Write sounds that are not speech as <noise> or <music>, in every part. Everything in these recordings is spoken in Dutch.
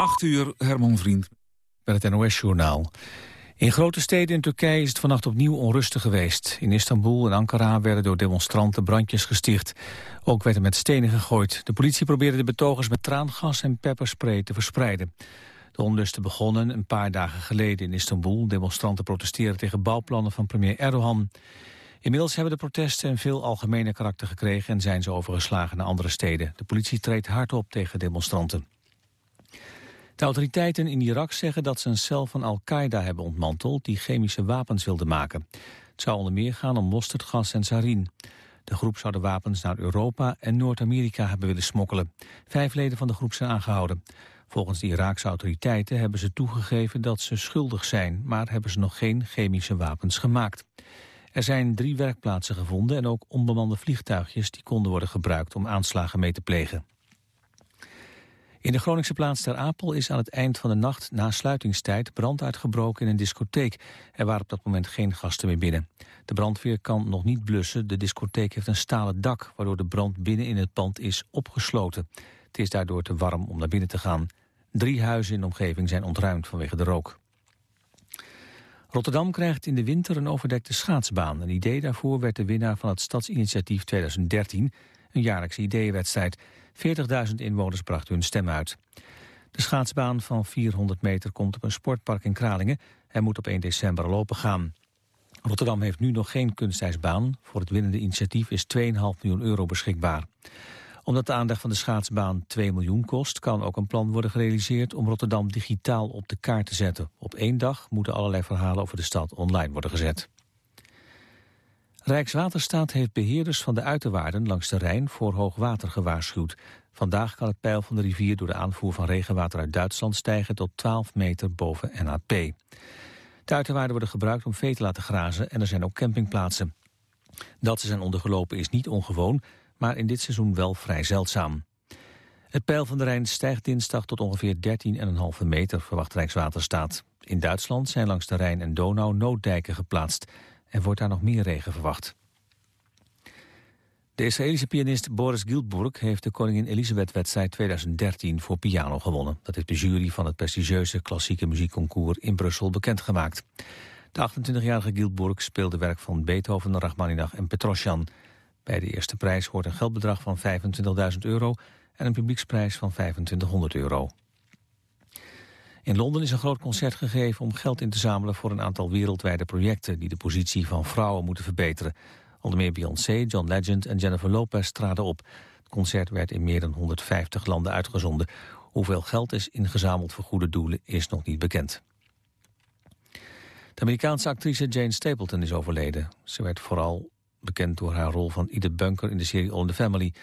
8 uur, Herman Vriend. Bij het NOS-journaal. In grote steden in Turkije is het vannacht opnieuw onrustig geweest. In Istanbul en Ankara werden door demonstranten brandjes gesticht. Ook werd er met stenen gegooid. De politie probeerde de betogers met traangas en pepperspray te verspreiden. De onlusten begonnen een paar dagen geleden in Istanbul. Demonstranten protesteren tegen bouwplannen van premier Erdogan. Inmiddels hebben de protesten een veel algemene karakter gekregen... en zijn ze overgeslagen naar andere steden. De politie treedt hard op tegen demonstranten. De autoriteiten in Irak zeggen dat ze een cel van Al-Qaeda hebben ontmanteld... die chemische wapens wilde maken. Het zou onder meer gaan om mosterdgas en sarin. De groep zou de wapens naar Europa en Noord-Amerika hebben willen smokkelen. Vijf leden van de groep zijn aangehouden. Volgens de Iraakse autoriteiten hebben ze toegegeven dat ze schuldig zijn... maar hebben ze nog geen chemische wapens gemaakt. Er zijn drie werkplaatsen gevonden en ook onbemande vliegtuigjes... die konden worden gebruikt om aanslagen mee te plegen. In de Groningse plaats Ter Apel is aan het eind van de nacht na sluitingstijd brand uitgebroken in een discotheek. Er waren op dat moment geen gasten meer binnen. De brandweer kan nog niet blussen. De discotheek heeft een stalen dak waardoor de brand binnen in het pand is opgesloten. Het is daardoor te warm om naar binnen te gaan. Drie huizen in de omgeving zijn ontruimd vanwege de rook. Rotterdam krijgt in de winter een overdekte schaatsbaan. Een idee daarvoor werd de winnaar van het Stadsinitiatief 2013, een jaarlijkse ideeënwedstrijd. 40.000 inwoners brachten hun stem uit. De schaatsbaan van 400 meter komt op een sportpark in Kralingen en moet op 1 december al open gaan. Rotterdam heeft nu nog geen kunstijsbaan. Voor het winnende initiatief is 2,5 miljoen euro beschikbaar. Omdat de aanleg van de schaatsbaan 2 miljoen kost... kan ook een plan worden gerealiseerd om Rotterdam digitaal op de kaart te zetten. Op één dag moeten allerlei verhalen over de stad online worden gezet. Rijkswaterstaat heeft beheerders van de uiterwaarden langs de Rijn voor hoogwater gewaarschuwd. Vandaag kan het peil van de rivier door de aanvoer van regenwater uit Duitsland stijgen tot 12 meter boven NAP. De uiterwaarden worden gebruikt om vee te laten grazen en er zijn ook campingplaatsen. Dat ze zijn ondergelopen is niet ongewoon, maar in dit seizoen wel vrij zeldzaam. Het peil van de Rijn stijgt dinsdag tot ongeveer 13,5 meter, verwacht Rijkswaterstaat. In Duitsland zijn langs de Rijn en Donau nooddijken geplaatst. Er wordt daar nog meer regen verwacht. De Israëlische pianist Boris Giltburg heeft de Koningin Elisabeth-wedstrijd 2013 voor piano gewonnen. Dat heeft de jury van het prestigieuze klassieke muziekconcours in Brussel bekendgemaakt. De 28-jarige Giltburg speelde werk van Beethoven, Rachmaninoff en Petrosjan. Bij de eerste prijs hoort een geldbedrag van 25.000 euro en een publieksprijs van 2500 euro. In Londen is een groot concert gegeven om geld in te zamelen voor een aantal wereldwijde projecten die de positie van vrouwen moeten verbeteren. Onder meer Beyoncé, John Legend en Jennifer Lopez traden op. Het concert werd in meer dan 150 landen uitgezonden. Hoeveel geld is ingezameld voor goede doelen is nog niet bekend. De Amerikaanse actrice Jane Stapleton is overleden. Ze werd vooral bekend door haar rol van Edith Bunker in de serie All in the Family.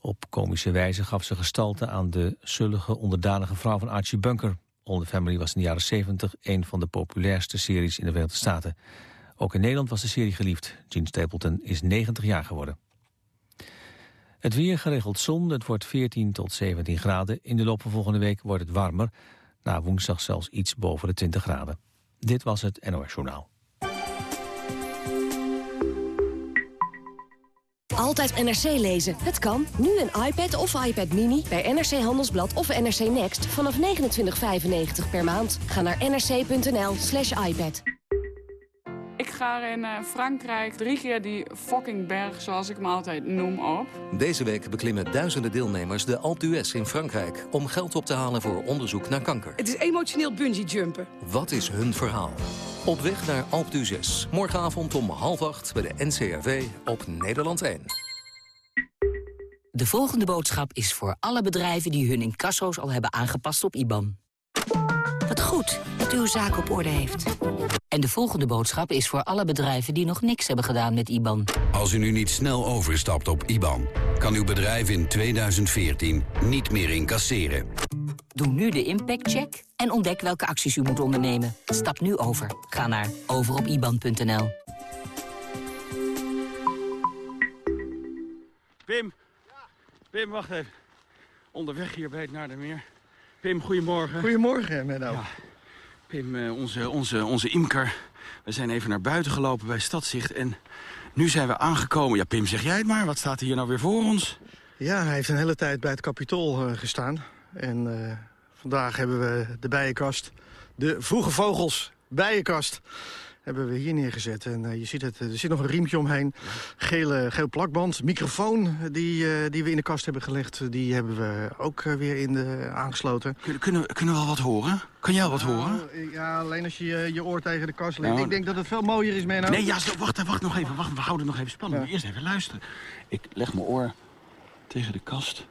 Op komische wijze gaf ze gestalte aan de zullige onderdanige vrouw van Archie Bunker. All the Family was in de jaren 70 een van de populairste series in de Verenigde Staten. Ook in Nederland was de serie geliefd. Gene Stapleton is 90 jaar geworden. Het weer geregeld zon, het wordt 14 tot 17 graden. In de loop van volgende week wordt het warmer. Na woensdag zelfs iets boven de 20 graden. Dit was het NOS Journaal. Altijd NRC lezen. Het kan. Nu een iPad of iPad Mini bij NRC Handelsblad of NRC Next vanaf 29,95 per maand. Ga naar nrc.nl slash iPad. Ik ga in uh, Frankrijk drie keer die fucking berg, zoals ik hem altijd noem, op. Deze week beklimmen duizenden deelnemers de Alpe d'Huez in Frankrijk... om geld op te halen voor onderzoek naar kanker. Het is emotioneel bungee jumpen. Wat is hun verhaal? Op weg naar Alpe d'Huez. Morgenavond om half acht bij de NCRV op Nederland 1. De volgende boodschap is voor alle bedrijven die hun incasso's al hebben aangepast op IBAN. Wat goed dat u uw zaak op orde heeft. En de volgende boodschap is voor alle bedrijven die nog niks hebben gedaan met IBAN. Als u nu niet snel overstapt op IBAN, kan uw bedrijf in 2014 niet meer incasseren. Doe nu de impactcheck en ontdek welke acties u moet ondernemen. Stap nu over. Ga naar overopiban.nl. Pim, Pim, wacht even. Onderweg hier bij het Naardermeer. Pim, goedemorgen. Goedemorgen, Menno. Ja. Pim, eh, onze, onze, onze imker. We zijn even naar buiten gelopen bij Stadzicht en nu zijn we aangekomen. Ja, Pim, zeg jij het maar. Wat staat hier nou weer voor ons? Ja, hij heeft een hele tijd bij het Capitool uh, gestaan. En uh, Vandaag hebben we de bijenkast. De vroege vogels bijenkast hebben we hier neergezet. En uh, je ziet het, er zit nog een riempje omheen. Gele, geel plakband. Microfoon die, uh, die we in de kast hebben gelegd... die hebben we ook weer in de, aangesloten. Kunnen, kunnen, kunnen we al wat horen? Kan jij wat horen? Ja, alleen als je je oor tegen de kast legt. Nou, ik denk dat het veel mooier is, Menno. Nee, ja, wacht, wacht nog even. Wacht, we houden nog even spannend. Ja. Eerst even luisteren. Ik leg mijn oor tegen de kast.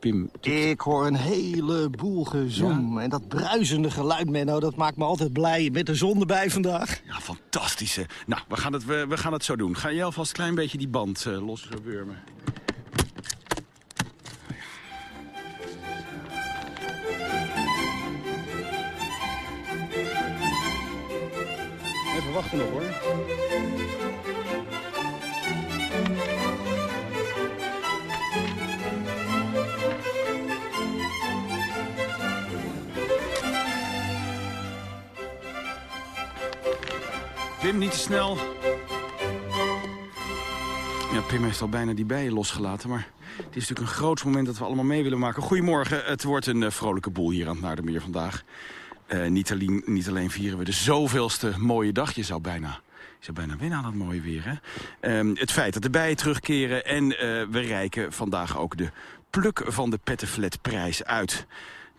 Pim. Ik hoor een heleboel gezom. Ja? En dat bruisende geluid, Menno, dat maakt me altijd blij. Met de zon erbij vandaag. Ja, fantastisch, hè. Nou, we gaan het, we, we gaan het zo doen. Ga jij alvast een klein beetje die band uh, loswurmen. Even wachten nog, hoor. Snel. Ja, Pim heeft al bijna die bijen losgelaten, maar het is natuurlijk een groot moment dat we allemaal mee willen maken. Goedemorgen, het wordt een uh, vrolijke boel hier aan het Naardermeer vandaag. Uh, niet, alleen, vieren we de zoveelste mooie dag, je zou bijna... Je zou bijna winnen aan het mooie weer, hè? Um, het feit dat de bijen terugkeren en uh, we reiken vandaag ook de pluk van de Pettenflatprijs uit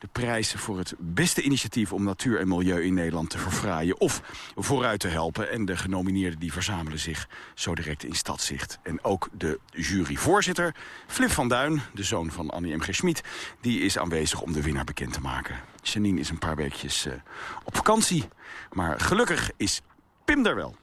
de prijs voor het beste initiatief om natuur en milieu in Nederland te verfraaien of vooruit te helpen. En de genomineerden die verzamelen zich zo direct in Stadzicht. En ook de juryvoorzitter, Flip van Duin, de zoon van Annie M. G. Schmid, die is aanwezig om de winnaar bekend te maken. Janine is een paar weekjes uh, op vakantie, maar gelukkig is Pim er wel.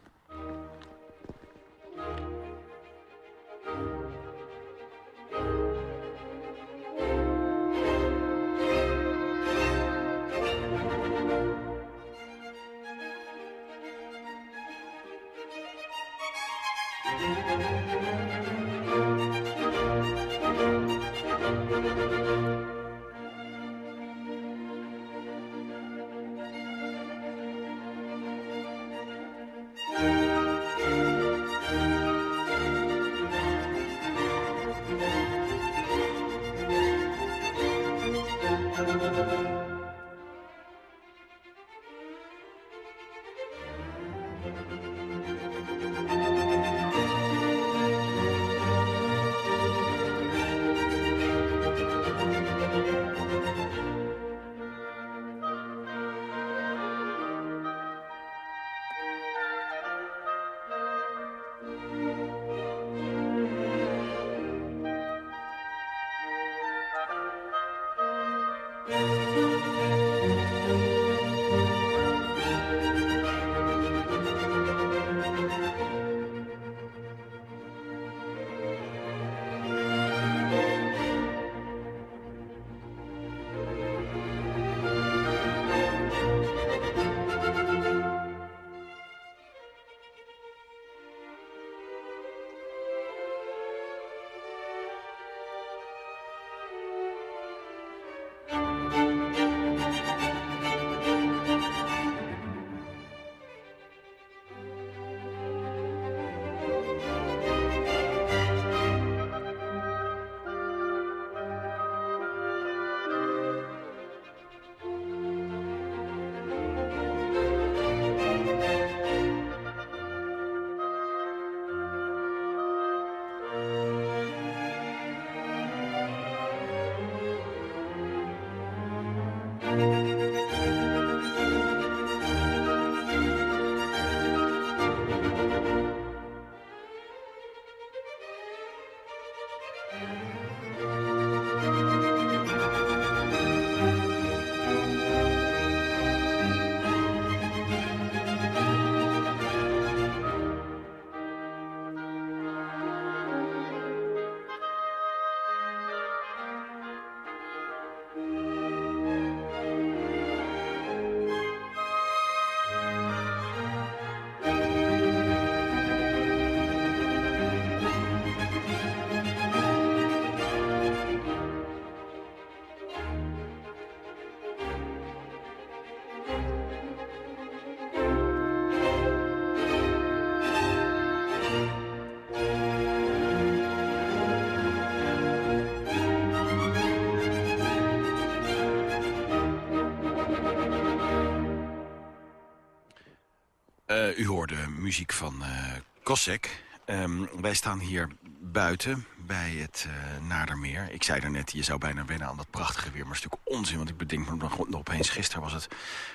U hoorde muziek van uh, Kosek. Um, wij staan hier buiten bij het uh, Nadermeer. Ik zei daarnet, je zou bijna wennen aan dat prachtige weer. Maar een stuk onzin, want ik bedenk me nog opeens... gisteren was het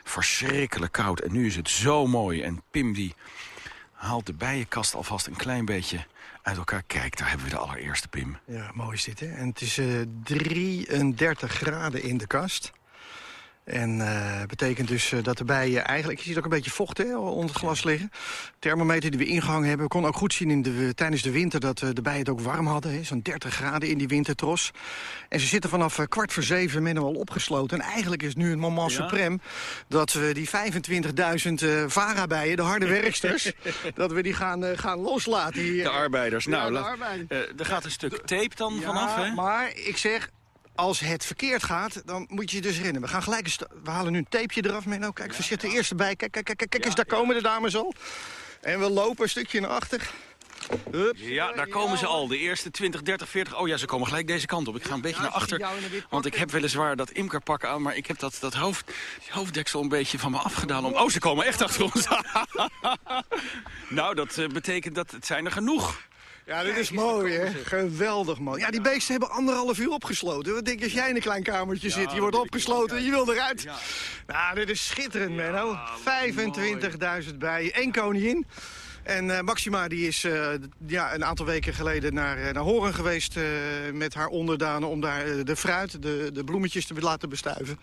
verschrikkelijk koud en nu is het zo mooi. En Pim die haalt de bijenkast alvast een klein beetje uit elkaar. Kijk, daar hebben we de allereerste, Pim. Ja, mooi is dit, hè? En het is uh, 33 graden in de kast. En uh, betekent dus uh, dat de bijen eigenlijk... Je ziet ook een beetje vocht hè, onder het glas liggen. Thermometer die we ingehangen hebben. We konden ook goed zien in de, tijdens de winter dat uh, de bijen het ook warm hadden. Zo'n 30 graden in die wintertros. En ze zitten vanaf kwart voor zeven met al opgesloten. En eigenlijk is nu een moment ja. suprem... dat we die 25.000 vara-bijen, de harde werksters... <laughs> dat we die gaan, gaan loslaten. Hier. De arbeiders. Nou, ja, de arbeiders. er gaat een stuk tape dan ja, vanaf, hè? maar ik zeg als het verkeerd gaat, dan moet je je dus herinneren. We gaan gelijk eens, we halen nu een tapeje eraf. Mee. Nou, kijk, we zitten eerst erbij. Kijk, kijk, kijk, kijk eens, daar komen de dames al. En we lopen een stukje naar achter. Hups. Ja, daar komen ze al. De eerste 20, 30, 40. Oh ja, ze komen gelijk deze kant op. Ik ga een beetje naar achter. Want ik heb weliswaar dat imkerpakken aan. Maar ik heb dat, dat hoofd, hoofddeksel een beetje van me afgedaan. Om... Oh, ze komen echt achter ons. <laughs> nou, dat betekent dat het zijn er genoeg. Ja, dit is mooi, hè? Geweldig mooi. Ja, die beesten hebben anderhalf uur opgesloten. Wat denk je als jij in een klein kamertje zit? Je wordt opgesloten en je wil eruit. Ja. Nou, dit is schitterend, Menno. 25.000 bijen. één koningin. En uh, Maxima die is uh, ja, een aantal weken geleden naar, uh, naar Horen geweest met haar onderdanen... om daar de fruit, de, de bloemetjes te laten bestuiven.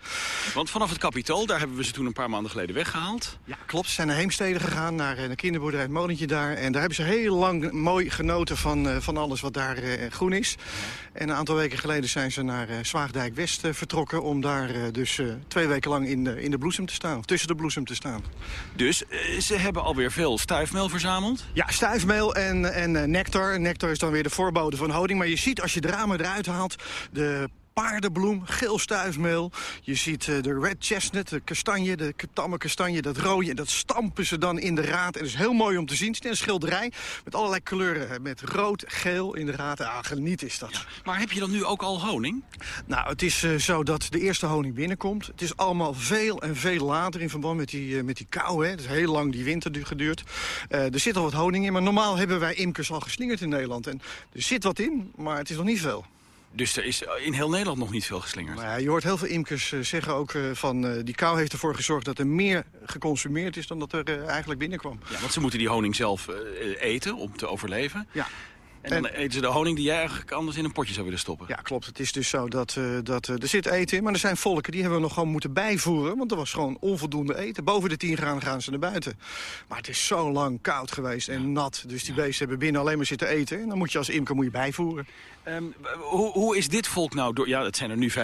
Want vanaf het kapitool, daar hebben we ze toen een paar maanden geleden weggehaald. Ja, klopt. Ze zijn naar Heemstede gegaan, naar een kinderboerderij, het molentje daar. En daar hebben ze heel lang mooi genoten van, van alles wat daar groen is. En een aantal weken geleden zijn ze naar Zwaagdijk West vertrokken... om daar dus twee weken lang in de, in de bloesem te staan, of tussen de bloesem te staan. Dus ze hebben alweer veel stuifmeel verzameld ja, stuifmeel en, en nectar. Nectar is dan weer de voorbode van honing. Maar je ziet als je de ramen eruit haalt... de paardenbloem, geel stuifmeel. Je ziet uh, de red chestnut, de kastanje, de tamme kastanje, dat rode. En dat stampen ze dan in de raad. En dat is heel mooi om te zien. Het is een schilderij met allerlei kleuren. Met rood, geel in de raad. Ah, geniet is dat. Ja, maar heb je dan nu ook al honing? Nou, het is uh, zo dat de eerste honing binnenkomt. Het is allemaal veel en veel later in verband met die, uh, met die kou. Hè. Het is heel lang die winter geduurd. er zit al wat honing in. Maar normaal hebben wij imkers al geslingerd in Nederland. En er zit wat in, maar het is nog niet veel. Dus er is in heel Nederland nog niet veel geslingerd? Ja, je hoort heel veel imkers uh, zeggen ook uh, van... Uh, die kou heeft ervoor gezorgd dat er meer geconsumeerd is... dan dat er eigenlijk binnenkwam. Ja, want ze moeten die honing zelf eten om te overleven. Ja. En dan en, eten ze de honing die jij eigenlijk anders in een potje zou willen stoppen. Ja, klopt. Het is dus zo dat, uh, dat uh, er zit eten in. Maar er zijn volken die hebben we nog gewoon moeten bijvoeren. Want er was gewoon onvoldoende eten. Boven de 10 graden gaan ze naar buiten. Maar het is zo lang koud geweest en ja. nat. Dus die ja. beesten hebben binnen alleen maar zitten eten. En dan moet je als imker moet je bijvoeren. Um, hoe, hoe, is dit volk nou door... Ja, het zijn er nu 25.000.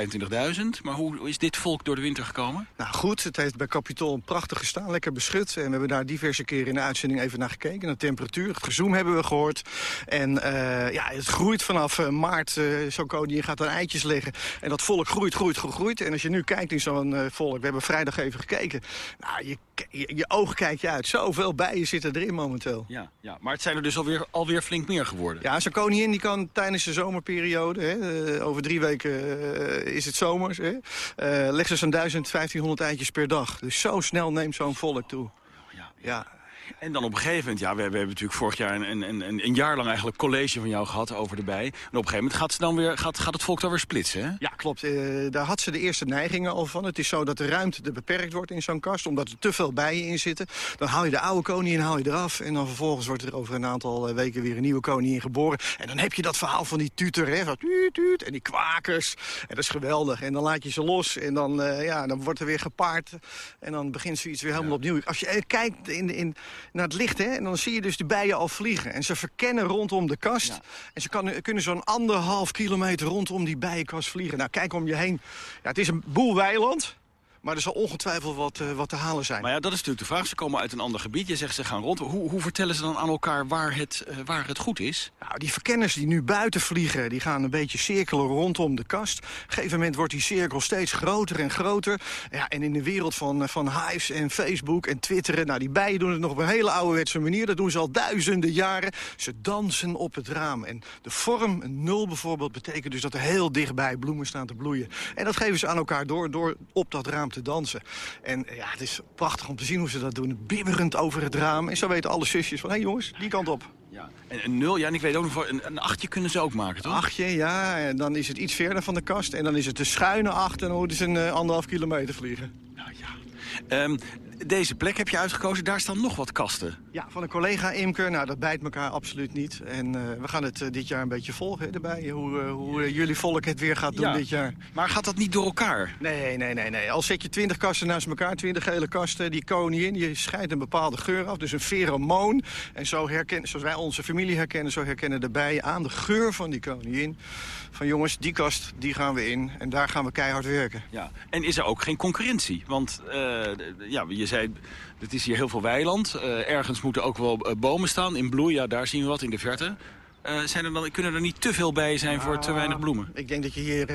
Maar hoe is dit volk door de winter gekomen? Nou goed, het heeft bij Capitool prachtig gestaan. Lekker beschut. En we hebben daar diverse keren in de uitzending even naar gekeken. Naar de temperatuur. Het gezoom hebben we gehoord. En uh, ja, het groeit vanaf uh, maart. Uh, Zo'n koningin gaat dan eitjes leggen. En dat volk groeit, groeit, groeit. En als je nu kijkt in zo'n volk... We hebben vrijdag even gekeken. Nou, je, je, je ogen kijkt je uit. Zoveel bijen zitten erin momenteel. Ja, ja, maar het zijn er dus alweer, alweer flink meer geworden. Ja, zo'n koningin die kan tijdens de zomerperiode... Hè, over drie weken is het zomers... Hè, legt ze zo'n 1500 eitjes per dag. Dus zo snel neemt zo'n volk toe. Ja, ja. En dan op een gegeven moment, ja, we, we hebben natuurlijk vorig jaar een, een, een, een, jaar lang eigenlijk college van jou gehad over de bij. En op een gegeven moment gaat, ze dan weer, gaat, gaat het volk dan weer splitsen, hè? Ja, klopt. Uh, daar had ze de eerste neigingen al van. Het is zo dat de ruimte beperkt wordt in zo'n kast, omdat er te veel bijen in zitten. Dan haal je de oude koningin haal je eraf en dan vervolgens wordt er over een aantal weken weer een nieuwe koningin geboren. En dan heb je dat verhaal van die tutor, hè, van tuut, tuut, en die kwakers. En dat is geweldig. En dan laat je ze los en dan, uh, ja, dan wordt er weer gepaard. En dan begint zoiets weer helemaal ja. opnieuw. Als je kijkt in, in, naar het licht, hè, en dan zie je dus de bijen al vliegen. En ze verkennen rondom de kast. Ja. En ze kan, kunnen zo'n anderhalf kilometer rondom die bijenkast vliegen. Nou, kijk om je heen. Ja, het is een boel weiland. Maar er zal ongetwijfeld wat, uh, wat te halen zijn. Maar ja, dat is natuurlijk de vraag. Ze komen uit een ander gebied. Je zegt ze gaan rond. Hoe, hoe vertellen ze dan aan elkaar waar het, uh, waar het goed is? Nou, die verkenners die nu buiten vliegen... die gaan een beetje cirkelen rondom de kast. Op een gegeven moment wordt die cirkel steeds groter en groter. Ja, en in de wereld van, van hives en Facebook en twitteren... nou, die bijen doen het nog op een hele ouderwetse manier. Dat doen ze al duizenden jaren. Ze dansen op het raam. En de vorm, een nul bijvoorbeeld, betekent dus dat er heel dichtbij bloemen staan te bloeien. En dat geven ze aan elkaar door, door op dat raam raam te dansen. En ja, het is prachtig om te zien hoe ze dat doen. Bibberend over het raam. En zo weten alle zusjes van, hé hey jongens, die kant op. Ja. En een nul, ja, en ik weet ook nog, voor een, een achtje kunnen ze ook maken, toch? Achtje, ja. En dan is het iets verder van de kast. En dan is het de schuine acht en dan moeten ze een uh, anderhalf kilometer vliegen. Nou ja. Um, deze plek heb je uitgekozen, daar staan nog wat kasten. Ja, van een collega Imker. Nou, dat bijt elkaar absoluut niet. En uh, we gaan het uh, dit jaar een beetje volgen erbij. Hoe, uh, hoe jullie volk het weer gaat doen ja. dit jaar. Maar gaat dat niet door elkaar? Nee, nee, nee. nee. Al zet je twintig kasten naast elkaar, twintig gele kasten. Die koningin, die scheidt een bepaalde geur af. Dus een pheromoon. En zo herkennen, zoals wij onze familie herkennen, zo herkennen de bijen aan de geur van die koningin. Van jongens, die kast, die gaan we in. En daar gaan we keihard werken. Ja. En is er ook geen concurrentie? Want ja, je zei, het is hier heel veel weiland. Uh, ergens moeten ook wel uh, bomen staan. In bloei, ja, daar zien we wat in de verte. Uh, zijn er dan, kunnen er niet te veel bij zijn voor te weinig bloemen? Ik denk dat je hier,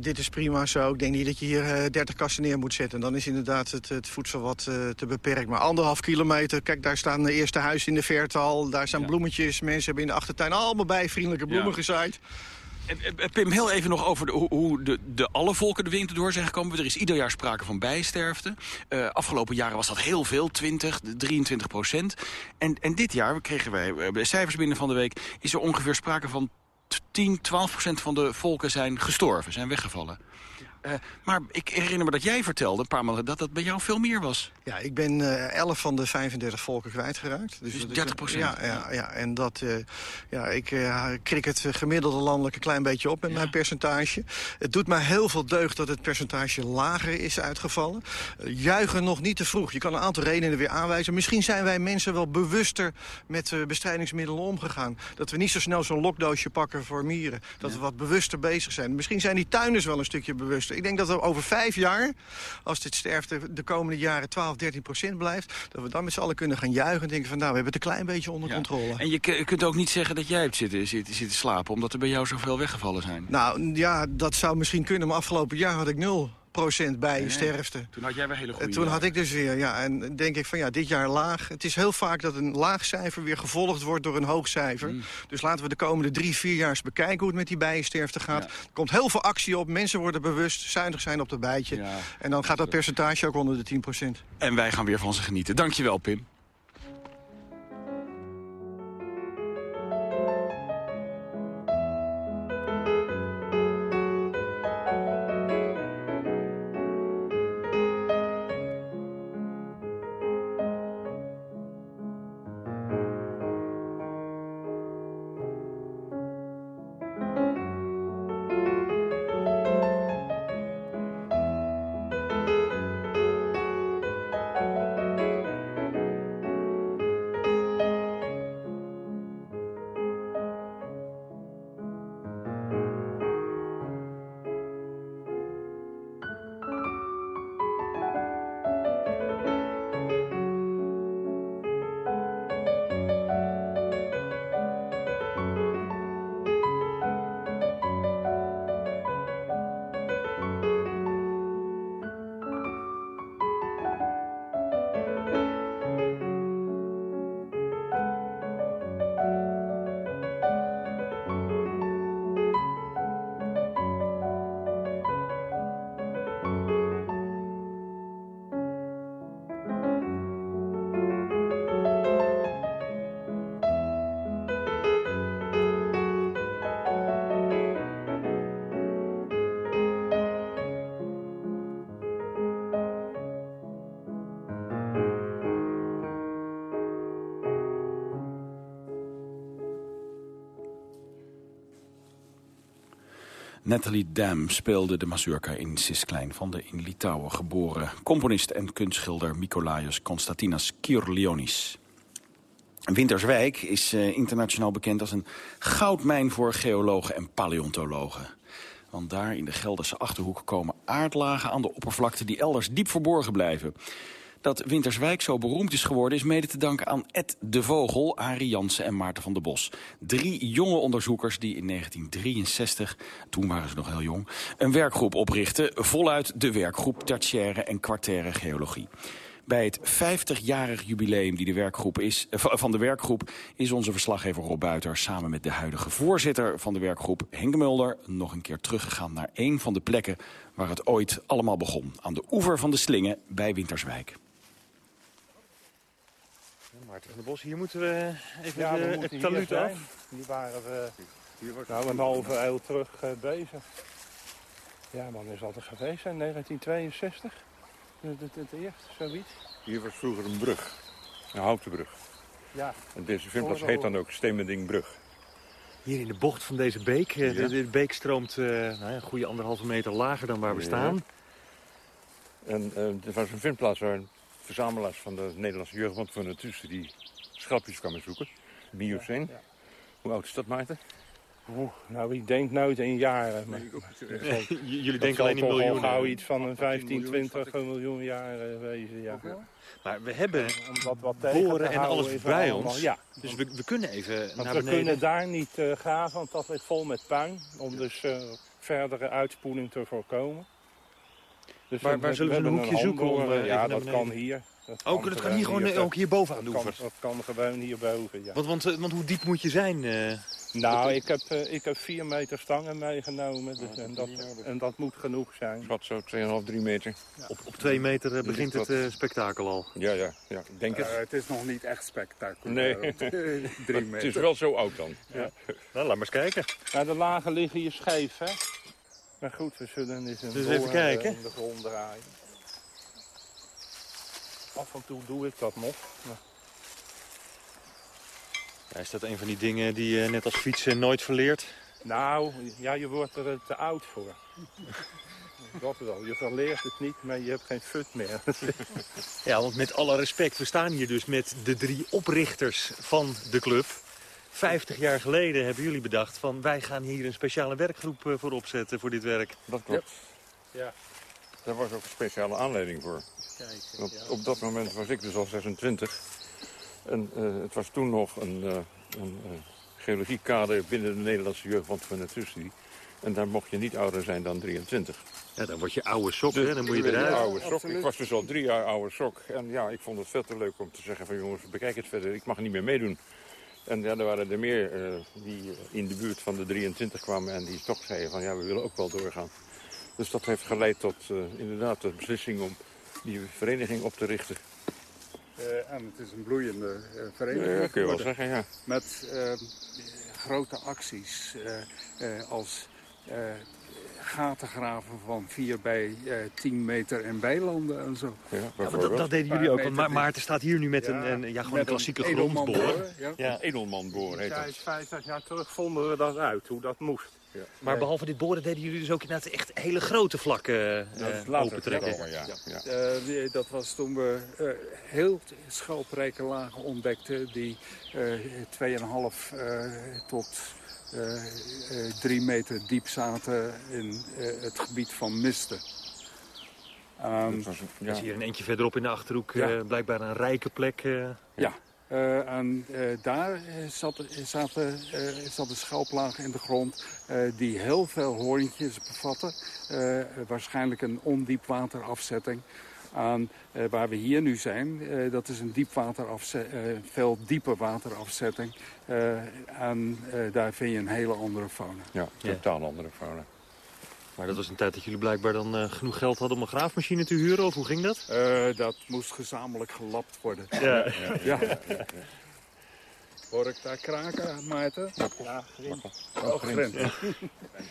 dit is prima zo, ik denk niet dat je hier 30 kasten neer moet zetten. Dan is inderdaad het, het voedsel wat te beperkt. Maar anderhalf kilometer, kijk daar staan de eerste huizen in de verte al. Daar staan ja. bloemetjes, mensen hebben in de achtertuin allemaal bij vriendelijke bloemen ja. gezaaid. Pim, heel even nog over de, hoe de, de alle volken de winter door zijn gekomen. Er is ieder jaar sprake van bijsterfte. Uh, afgelopen jaren was dat heel veel, 20, 23 procent. En, en dit jaar kregen wij cijfers binnen van de week... is er ongeveer sprake van 10, 12 procent van de volken zijn gestorven, zijn weggevallen. Uh, maar ik herinner me dat jij vertelde een paar maanden dat dat bij jou veel meer was. Ja, ik ben uh, 11 van de 35 volken kwijtgeraakt. Dus, dus 30 procent? Ja, ja, ja, en dat, uh, ja, ik krik het gemiddelde landelijk een klein beetje op met ja. mijn percentage. Het doet mij heel veel deugd dat het percentage lager is uitgevallen. juichen nog niet te vroeg. Je kan een aantal redenen weer aanwijzen. Misschien zijn wij mensen wel bewuster met bestrijdingsmiddelen omgegaan. Dat we niet zo snel zo'n lokdoosje pakken voor mieren. Dat ja. we wat bewuster bezig zijn. Misschien zijn die tuinders wel een stukje bewuster. Ik denk dat we over vijf jaar, als dit sterfte de komende jaren 12, 13 procent blijft... dat we dan met z'n allen kunnen gaan juichen en denken van... nou, we hebben het een klein beetje onder ja. controle. En je, je, kunt ook niet zeggen dat jij hebt zitten, zitten, zitten slapen... omdat er bij jou zoveel weggevallen zijn. Nou, ja, dat zou misschien kunnen, maar afgelopen jaar had ik nul procent bij nee, sterfte. Toen had jij weer hele goede Toen had ik dus weer, ja. En denk ik van ja, dit jaar laag. Het is heel vaak dat een laag cijfer weer gevolgd wordt door een hoog cijfer. Mm. Dus laten we de komende drie, vier jaar eens bekijken hoe het met die bijensterfte gaat. Ja. Er komt heel veel actie op. Mensen worden bewust, zuinig zijn op het bijtje. Ja, en dan gaat dat percentage ook onder de 10 procent. En wij gaan weer van ze genieten. Dankjewel, Pim. Nathalie Dam speelde de mazurka in Sisklein van de in Litouwen geboren componist en kunstschilder Mikolaios Konstantinas Kirlionis. Winterswijk is uh, internationaal bekend als een goudmijn voor geologen en paleontologen. Want daar in de Gelderse Achterhoek komen aardlagen aan de oppervlakte die elders diep verborgen blijven. Dat Winterswijk zo beroemd is geworden is mede te danken aan Ed de Vogel, Arie Jansen en Maarten van der Bos. Drie jonge onderzoekers die in 1963, toen waren ze nog heel jong, een werkgroep oprichten. Voluit de werkgroep Tertiaire en Kwartaire Geologie. Bij het 50-jarig jubileum die de werkgroep is, eh, van de werkgroep... is onze verslaggever Rob Buiter samen met de huidige voorzitter van de werkgroep... Henke Mulder nog een keer teruggegaan naar een van de plekken... waar het ooit allemaal begon. Aan de oever van de Slingen bij Winterswijk. Maarten van der Bos, hier moeten we even ja, de, het taluut af. Die waren we nou, een halve eeuw terug uh, bezig. Ja, man is altijd geweest in 1962. Het, het, zoiets. Hier was vroeger een brug, een houten brug. Ja. En deze vindplaats heet dan ook Stemmendingbrug. Hier in de bocht van deze beek. Ja. De, de, beek stroomt uh, nou ja, een goede anderhalve meter lager dan waar we ja. staan. En uh, er was een vindplaats waar verzamelaars van de Nederlandse Jeugdbond van Tussen die schelpjes kwamen zoeken. Miocene. Ja, ja. Hoe oud is dat, Maarten? Oeh, nou, ik denk nooit in jaren. Maar, nee, <laughs> Jullie denken alleen in miljoenen? gauw iets van een 15, 20 miljoen jaar wezen, ja. Maar we hebben om wat boren en alles bij ons. Ja. Dus we, we kunnen even want naar we beneden. We kunnen daar niet uh, graven, want dat ligt vol met puin. Om dus uh, verdere uitspoeling te voorkomen. Dus waar, waar zullen we een hoekje zoeken? Om, uh, ja, dat kan hier. Dat ook, dat kan hier gewoon hier ook hier bovenaan de oever? Dat kan gewoon hierboven, ja. Want, want, want hoe diep moet je zijn? Nou, ik heb, uh, ik heb vier meter stangen meegenomen. Dus, en, dat, en dat moet genoeg zijn. Schat zo 2,5, 3 meter. Ja. Op, op twee meter uh, begint het uh, spektakel al. Ja, ja, ja. ik denk het. het is nog niet echt spektakel. Nee, <laughs> drie meter. het is wel zo oud dan. Ja. Ja. Nou, laat maar eens kijken. Nou, de lagen liggen hier scheef, hè. Maar goed, we zullen eens een dus even kijken. in de grond draaien. Af en toe doe ik dat nog. Maar... Ja, is dat een van die dingen die je net als fietsen nooit verleert? Nou, ja, je wordt er te oud voor. <laughs> Dat wel. Je verleert het niet, maar je hebt geen fut meer. <laughs> ja, want met alle respect, we staan hier dus met de drie oprichters van de club. Vijftig jaar geleden hebben jullie bedacht van wij gaan hier een speciale werkgroep voor opzetten voor dit werk. Dat klopt. Ja. Daar was ook een speciale aanleiding voor. Kijk, Want ja. op dat moment was ik dus al 26. En uh, het was toen nog een, uh, een uh, geologiekader binnen de Nederlandse jeugdbond van Natuurstudie. En daar mocht je niet ouder zijn dan 23. Ja, dan word je oude sok, dus, hè? Dan moet je eruit. Oude sok. Ik was dus al drie jaar oude sok. En ja, ik vond het veel te leuk om te zeggen van jongens, bekijk het verder. Ik mag niet meer meedoen. En ja, er waren er meer die in de buurt van de 23 kwamen en die toch zeiden van ja, we willen ook wel doorgaan. Dus dat heeft geleid tot inderdaad de beslissing om die vereniging op te richten. Uh, en het is een bloeiende vereniging. Ja, kun je wel zeggen, ja. Met grote acties als gaten graven van 4 bij 10 meter en bijlanden en zo. Ja, ja, dat, dat, deden jullie ook. Want Ma Maarten staat hier nu met ja, een, een, ja, gewoon een klassieke grondboor. Ja. ja, edelmanboor heet dat. 50 jaar terug vonden we dat uit, hoe dat moest. Ja. Maar behalve dit boren deden jullie dus ook inderdaad echt hele grote vlakken uh, opentrekken. Ja, ja. ja. Uh, dat was toen we uh, heel schelprijke lagen ontdekten die 2,5 tot 3 meter diep zaten in het gebied van Misten. Um, dat, was, ja. dat is hier een eentje verderop in de Achterhoek blijkbaar een rijke plek. ja. Uh, en uh, daar zat, zaten, uh, zat een schelplaag in de grond die heel veel hoorntjes bevatte. waarschijnlijk een ondiepwaterafzetting. En waar we hier nu zijn, dat is een diepwaterafzetting, veel diepe waterafzetting. en daar vind je een hele andere fauna. Ja, totaal ja. andere fauna. Maar dat was een tijd dat jullie blijkbaar dan uh, genoeg geld hadden om een graafmachine te huren, of hoe ging dat? Uh, dat moest gezamenlijk gelapt worden. Ja. ja, ja, ja. Hoor ik daar kraken, Maarten? Ja, Grint.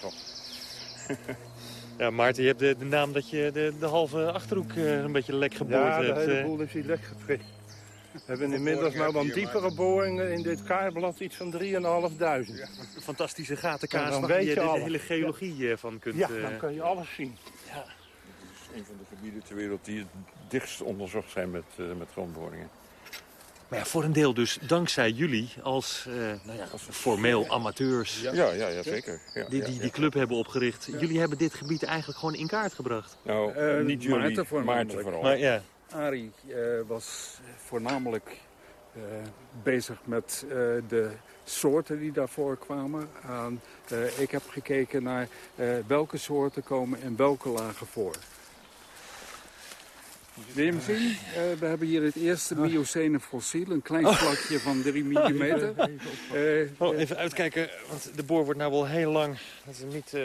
Oh. <laughs> Ja. Maarten, je hebt de, de naam dat je de, de halve Achterhoek uh, een beetje lek geboord ja, hebt. Ja, de hele boel is hier lek geprikt. We hebben inmiddels nou dan diepere boringen in dit kaartblad iets van 3.500. Ja. Fantastische gatenkaas waar je de, de hele geologie ja. van kunt... Ja, dan kun je alles zien. Ja. Het is een van de gebieden ter wereld die het dichtst onderzocht zijn met, uh, met grondboringen. Maar ja, voor een deel dus dankzij jullie als, uh, nou ja, als formeel amateurs... Ja, ja, ja, zeker. Ja, die, die die club hebben opgericht. Jullie hebben dit gebied eigenlijk gewoon in kaart gebracht. Nou, uh, niet jullie, Maarten vooral. Maar, ja. Arie uh, was voornamelijk uh, bezig met uh, de soorten die daarvoor kwamen. En, ik heb gekeken naar welke soorten komen in welke lagen voor. Wil je hem zien? Uh, we hebben hier het eerste Miocene fossiel. Een klein Oh. plakje van 3 <laughs> mm. Oh, even uitkijken, want de boor wordt nou wel heel lang. Dat we hem niet eh,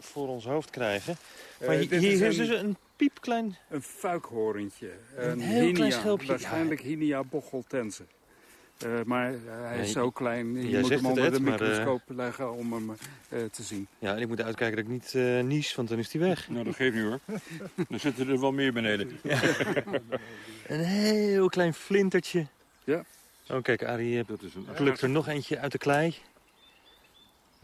voor ons hoofd krijgen. Maar Eh, hier, is is een- dus een piepklein... Een fuikhorentje. Een heel klein schelpje. Waarschijnlijk Hinia bocheltense. Eh, maar hij is zo klein. Je jij moet hem het, onder de maar, eh, microscoop leggen om hem eh, te zien. Ja, en ik moet uitkijken dat ik niet eh nies, want dan is hij weg. Nou, dat geeft niet hoor. <laughs> Er zitten er wel meer beneden. Een heel klein flintertje. Ja. Oh, kijk, Arie Dat is een plukt er nog eentje uit de klei.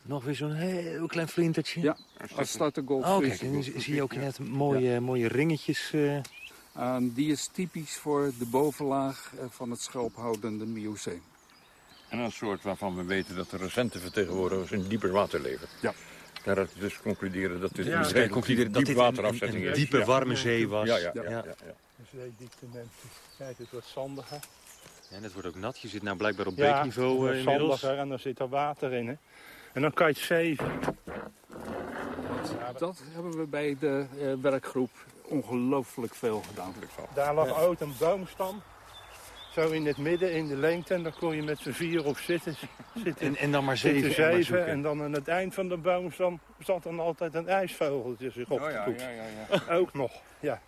Nog weer zo'n heel klein flintertje. Ja, als staat de gold Oh, kijk, en nu zie je ook net mooie, mooie ringetjes. eh. En die is typisch voor de bovenlaag eh, van het schelphoudende Mioceen. En een soort waarvan we weten dat de recente vertegenwoordigers in dieper water leven. Ja. Daaruit dus concluderen dat dit Ja, een dus concluderen dat dit een- een- een is. diepe warme zee was. Ja, ja, ja. Ja. ja, ja. Zeediepte neemt Kijk, het wordt zandiger. Ja, en het wordt ook nat. Je zit nou blijkbaar op Ja, beekniveau het eh, wordt inmiddels. zandiger en dan zit er water in. Hè. En dan kan je het zeven. Dat hebben we bij de eh, werkgroep ongelooflijk veel gedaan. Daar lag ooit een boomstam. Zo in het midden, in de lengte. En daar kon je met z'n vier op zitten. zitten En, en dan maar zitten zeven. en dan aan het eind van de boomstam zat dan altijd een ijsvogeltje zich op Oh, ja, ja, ja, ja. Ook nog, ja.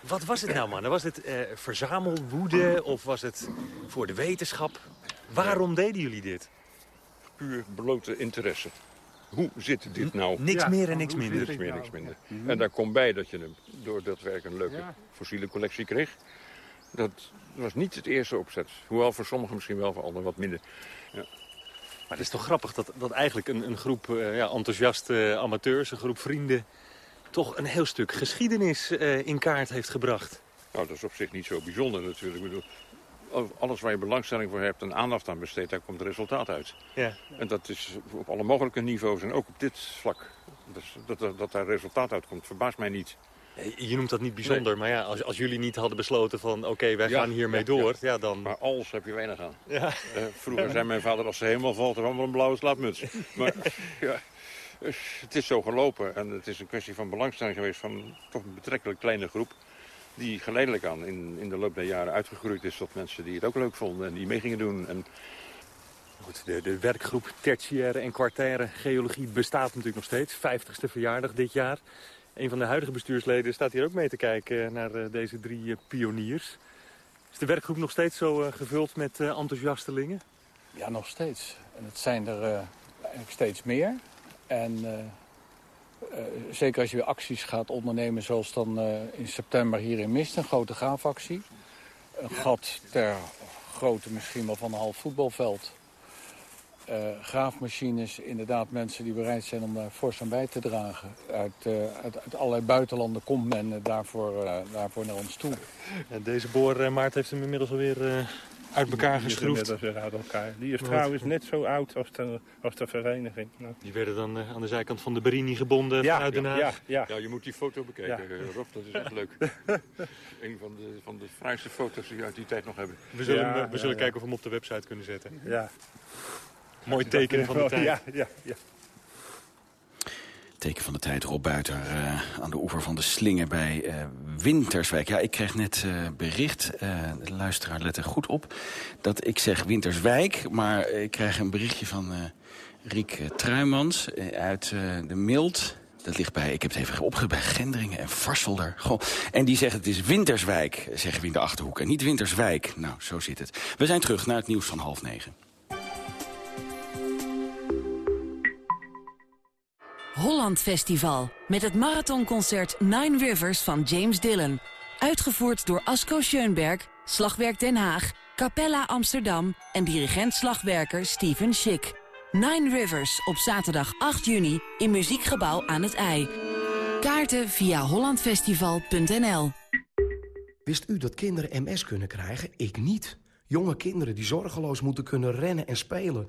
Wat was het nou, man? Was het eh, verzamelwoede of was het voor de wetenschap? Waarom deden jullie dit? Puur blote interesse. Hoe zit dit nou? Niks Ja, meer en niks minder. Niks meer, nou? niks minder. En daar komt bij dat je hem door dat werk een leuke Ja. fossiele collectie kreeg. Dat was niet het eerste opzet. Hoewel voor sommigen misschien wel, voor anderen wat minder. Maar het is toch grappig dat, dat eigenlijk een, een groep eh, ja, enthousiaste amateurs, een groep vrienden... toch een heel stuk geschiedenis eh, in kaart heeft gebracht. Nou, dat is op zich niet zo bijzonder natuurlijk. Ik bedoel, alles waar je belangstelling voor hebt en aandacht aan besteedt, daar komt resultaat uit. Ja. En dat is op alle mogelijke niveaus en ook op dit vlak. Dus dat, dat, dat daar resultaat uitkomt, verbaast mij niet. Eh, Je noemt dat niet bijzonder, maar ja, als, als jullie niet hadden besloten van... oké, wij Ja, gaan hiermee ja, door, ja, dan... Maar als heb je weinig aan. Ja. Eh, vroeger zei mijn vader, als ze helemaal valt, dan wel een blauwe slaapmuts. <laughs> Maar ja, dus het is zo gelopen. En het is een kwestie van belangstelling geweest van toch een betrekkelijk kleine groep. Die geleidelijk aan in, in de loop der jaren uitgegroeid is tot mensen die het ook leuk vonden en die mee gingen doen. En Goed, de, de werkgroep tertiaire en kwartaire geologie bestaat natuurlijk nog steeds. 50ste verjaardag dit jaar. Een van de huidige bestuursleden staat hier ook mee te kijken naar eh, deze drie eh, pioniers. Is de werkgroep nog steeds zo eh, gevuld met enthousiastelingen? Ja, nog steeds. En het zijn er eh, eigenlijk steeds meer. En zeker als je weer acties gaat ondernemen, zoals dan eh, in september hier in Mist, een grote graafactie. Een gat ter grootte misschien wel van een half voetbalveld. Eh, graafmachines, inderdaad mensen die bereid zijn om daar fors aan bij te dragen. Uit, eh, uit, uit allerlei buitenlanden komt men eh, daarvoor, eh, daarvoor naar ons toe. Ja, deze boor, eh, Maart, heeft hem inmiddels alweer eh uit elkaar Die is geschroefd. weer uit elkaar. Die is Wat? trouwens net zo oud als de, als de vereniging. Nou. Die werden dan eh, aan de zijkant van de Berini gebonden Ja, vanuit Den Haag. ja, ja. ja, je moet die foto bekijken, Ja. eh, Rob. Dat is echt leuk. <laughs> een van de, van de fraaiste foto's die we uit die tijd nog hebben. We zullen, hem, eh, we zullen ja. kijken of we hem op de website kunnen zetten. Ja. Mooi teken van de tijd. Ja, ja, ja. Teken van de tijd, Rob Buiter, eh, aan de oever van de Slingen bij eh, Winterswijk. Ja, ik kreeg net eh, bericht, de luisteraar let er goed op, dat ik zeg Winterswijk. Maar ik krijg een berichtje van Riek Truimans uit de Milt. Dat ligt bij, ik heb het even opgegeven, bij Gendringen en Varselder. Goh. En die zeggen het is Winterswijk, zeggen we in de Achterhoek. En niet Winterswijk. Nou, zo zit het. We zijn terug naar het nieuws van half negen. Holland Festival. Met het marathonconcert Nine Rivers van James Dillon. Uitgevoerd door Asko Schoenberg, Slagwerk Den Haag, Capella Amsterdam en dirigent slagwerker Steven Schick. Nine Rivers op zaterdag 8 juni in Muziekgebouw aan het IJ. Kaarten via hollandfestival.nl Wist u dat kinderen MS kunnen krijgen? Ik niet. Jonge kinderen die zorgeloos moeten kunnen rennen en spelen.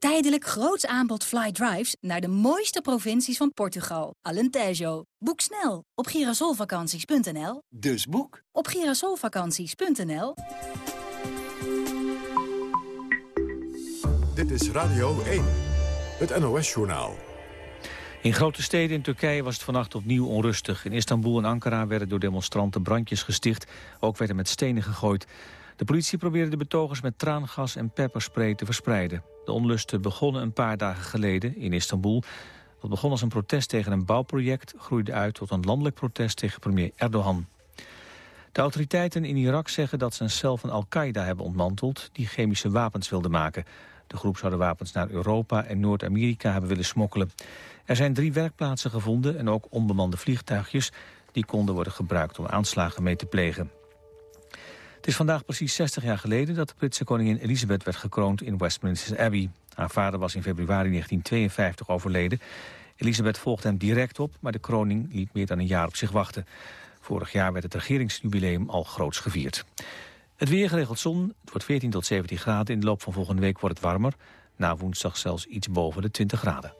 Tijdelijk groots aanbod fly drives naar de mooiste provincies van Portugal. Alentejo. Boek snel op girasolvakanties.nl. Dus boek op girasolvakanties.nl. Dit is Radio 1, het NOS-journaal. In grote steden in Turkije was het vannacht opnieuw onrustig. In Istanbul en Ankara werden door demonstranten brandjes gesticht. Ook werden met stenen gegooid. De politie probeerde de betogers met traangas en pepperspray te verspreiden. De onlusten begonnen een paar dagen geleden in Istanbul. Wat begon als een protest tegen een bouwproject... groeide uit tot een landelijk protest tegen premier Erdogan. De autoriteiten in Irak zeggen dat ze een cel van Al-Qaeda hebben ontmanteld... die chemische wapens wilde maken. De groep zou de wapens naar Europa en Noord-Amerika hebben willen smokkelen. Er zijn drie werkplaatsen gevonden en ook onbemande vliegtuigjes... die konden worden gebruikt om aanslagen mee te plegen. Het is vandaag precies 60 jaar geleden dat de Britse koningin Elizabeth werd gekroond in Westminster Abbey. Haar vader was in februari 1952 overleden. Elisabeth volgde hem direct op, maar de kroning liet meer dan een jaar op zich wachten. Vorig jaar werd het regeringsjubileum al groots gevierd. Het weer geregeld zon, het wordt 14 tot 17 graden. In de loop van volgende week wordt het warmer. Na woensdag zelfs iets boven de 20 graden.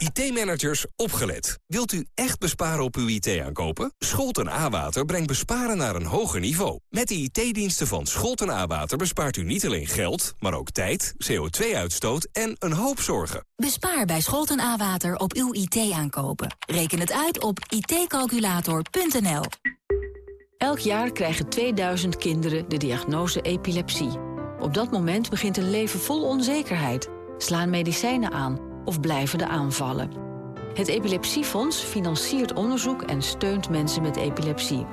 IT-managers, opgelet. Wilt u echt besparen op uw IT-aankopen? Scholten A-Water brengt besparen naar een hoger niveau. Met de IT-diensten van Scholten A-Water bespaart u niet alleen geld... maar ook tijd, CO2-uitstoot en een hoop zorgen. Bespaar bij Scholten A-Water op uw IT-aankopen. Reken het uit op itcalculator.nl. Elk jaar krijgen 2000 kinderen de diagnose epilepsie. Op dat moment begint een leven vol onzekerheid. Slaan medicijnen aan of blijven de aanvallen. Het Epilepsiefonds financiert onderzoek en steunt mensen met epilepsie.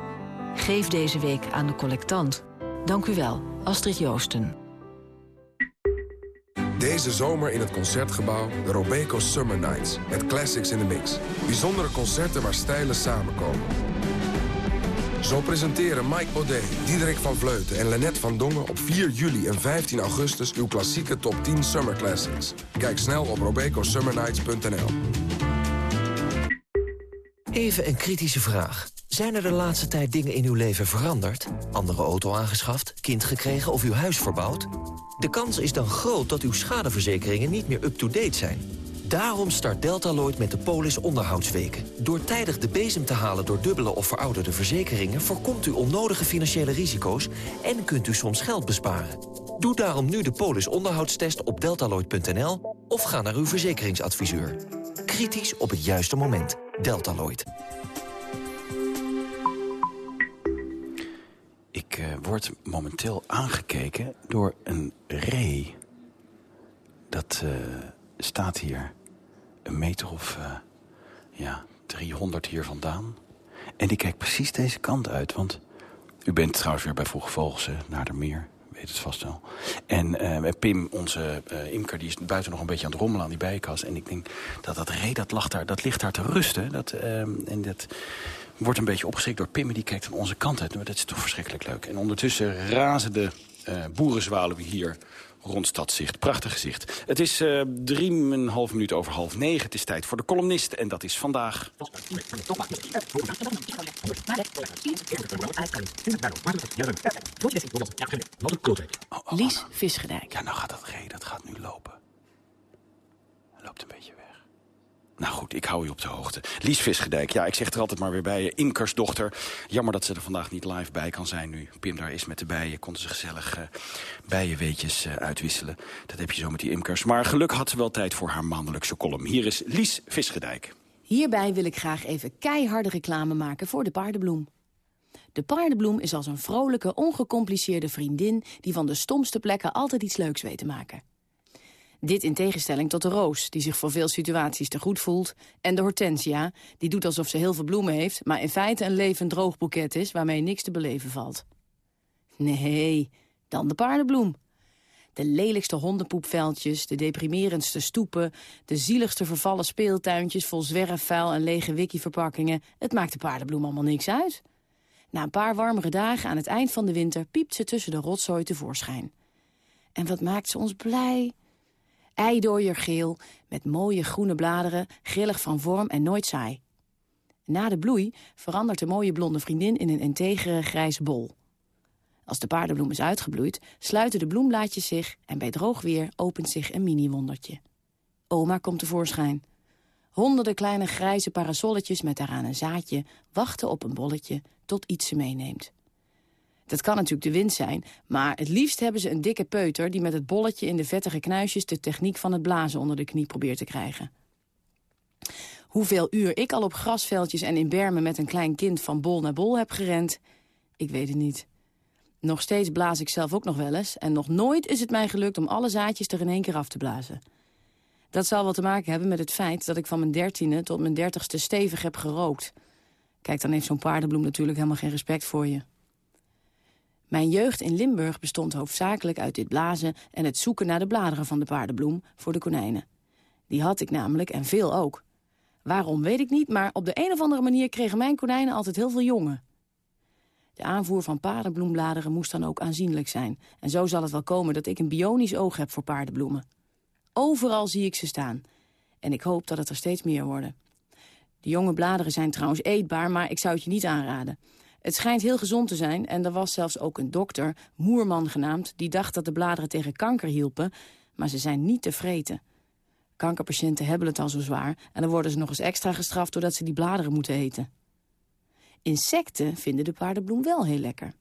Geef deze week aan de collectant. Dank u wel, Astrid Joosten. Deze zomer in het Concertgebouw de Robeco Summer Nights. Met classics in the mix. Bijzondere concerten waar stijlen samenkomen. Zo presenteren Mike Baudet, Diederik van Vleuten en Lennet van Dongen... op 4 juli en 15 augustus uw klassieke top 10 Summer Classics. Kijk snel op robecosummernights.nl. Even een kritische vraag. Zijn er de laatste tijd dingen in uw leven veranderd? Andere auto aangeschaft, kind gekregen of uw huis verbouwd? De kans is dan groot dat uw schadeverzekeringen niet meer up-to-date zijn. Daarom start Deltaloid met de Polis onderhoudsweken. Door tijdig de bezem te halen door dubbele of verouderde verzekeringen... voorkomt u onnodige financiële risico's en kunt u soms geld besparen. Doe daarom nu de Polis onderhoudstest op deltaloid.nl... of ga naar uw verzekeringsadviseur. Kritisch op het juiste moment. Deltaloid. Ik uh, word momenteel aangekeken door een ree. Dat uh, staat hier een meter of uh, ja, 300 hier vandaan. En die kijkt precies deze kant uit. Want u bent trouwens weer bij Vroege Vogels, naar de meer. Weet het vast wel. En uh, Pim, onze uh, imker, die is buiten nog een beetje aan het rommelen aan die bijenkas. En ik denk dat dat ree, dat, lag daar, dat ligt daar te rusten. Dat, uh, en dat wordt een beetje opgeschrikt door Pim. Die kijkt aan onze kant uit. Maar dat is toch verschrikkelijk leuk. En ondertussen razen de boerenzwaluwen hier rond Stadzicht. Prachtig gezicht. Het is uh, drieënhalf minuut over half negen. Het is tijd voor de columnist en dat is vandaag... Lies Visgedijk. Ja, nou gaat dat reden. Dat gaat nu lopen. Hij loopt een beetje. Nou goed, ik hou je op de hoogte. Lies Visgedijk, ja, ik zeg er altijd maar weer bij. Imkersdochter. Jammer dat ze er vandaag niet live bij kan zijn nu. Pim daar is met de bijen. Konden ze gezellig uh, bijenweetjes uh, uitwisselen. Dat heb je zo met die imkers. Maar geluk had ze wel tijd voor haar maandelijkse column. Hier is Lies Visgedijk. Hierbij wil ik graag even keiharde reclame maken voor de paardenbloem. De paardenbloem is als een vrolijke, ongecompliceerde vriendin... die van de stomste plekken altijd iets leuks weet te maken. Dit in tegenstelling tot de roos, die zich voor veel situaties te goed voelt... en de hortensia, die doet alsof ze heel veel bloemen heeft... maar in feite een levend droogboeket is waarmee niks te beleven valt. Nee, dan de paardenbloem. De lelijkste hondenpoepveldjes, de deprimerendste stoepen... de zieligste vervallen speeltuintjes vol zwerfvuil en lege wikiverpakkingen... het maakt de paardenbloem allemaal niks uit. Na een paar warmere dagen aan het eind van de winter piept ze tussen de rotzooi tevoorschijn. En wat maakt ze ons blij? Eidooiergeel, met mooie groene bladeren, grillig van vorm en nooit saai. Na de bloei verandert de mooie blonde vriendin in een integere grijze bol. Als de paardenbloem is uitgebloeid, sluiten de bloemblaadjes zich... en bij droog weer opent zich een mini-wondertje. Oma komt tevoorschijn. Honderden kleine grijze parasolletjes met daaraan een zaadje... wachten op een bolletje tot iets ze meeneemt. Dat kan natuurlijk de wind zijn, maar het liefst hebben ze een dikke peuter... die met het bolletje in de vettige knuisjes de techniek van het blazen onder de knie probeert te krijgen. Hoeveel uur ik al op grasveldjes en in bermen met een klein kind van bol naar bol heb gerend, ik weet het niet. Nog steeds blaas ik zelf ook nog wel eens en nog nooit is het mij gelukt om alle zaadjes er in één keer af te blazen. Dat zal wel te maken hebben met het feit dat ik van mijn dertiende tot mijn dertigste stevig heb gerookt. Kijk, dan heeft zo'n paardenbloem natuurlijk helemaal geen respect voor je. Mijn jeugd in Limburg bestond hoofdzakelijk uit dit blazen... en het zoeken naar de bladeren van de paardenbloem voor de konijnen. Die had ik namelijk en veel ook. Waarom weet ik niet, maar op de een of andere manier kregen mijn konijnen altijd heel veel jongen. De aanvoer van paardenbloembladeren moest dan ook aanzienlijk zijn. En zo zal het wel komen dat ik een bionisch oog heb voor paardenbloemen. Overal zie ik ze staan. En ik hoop dat het er steeds meer worden. De jonge bladeren zijn trouwens eetbaar, maar ik zou het je niet aanraden. Het schijnt heel gezond te zijn en er was zelfs ook een dokter, Moerman genaamd... die dacht dat de bladeren tegen kanker hielpen, maar ze zijn niet te vreten. Kankerpatiënten hebben het al zo zwaar en dan worden ze nog eens extra gestraft... doordat ze die bladeren moeten eten. Insecten vinden de paardenbloem wel heel lekker.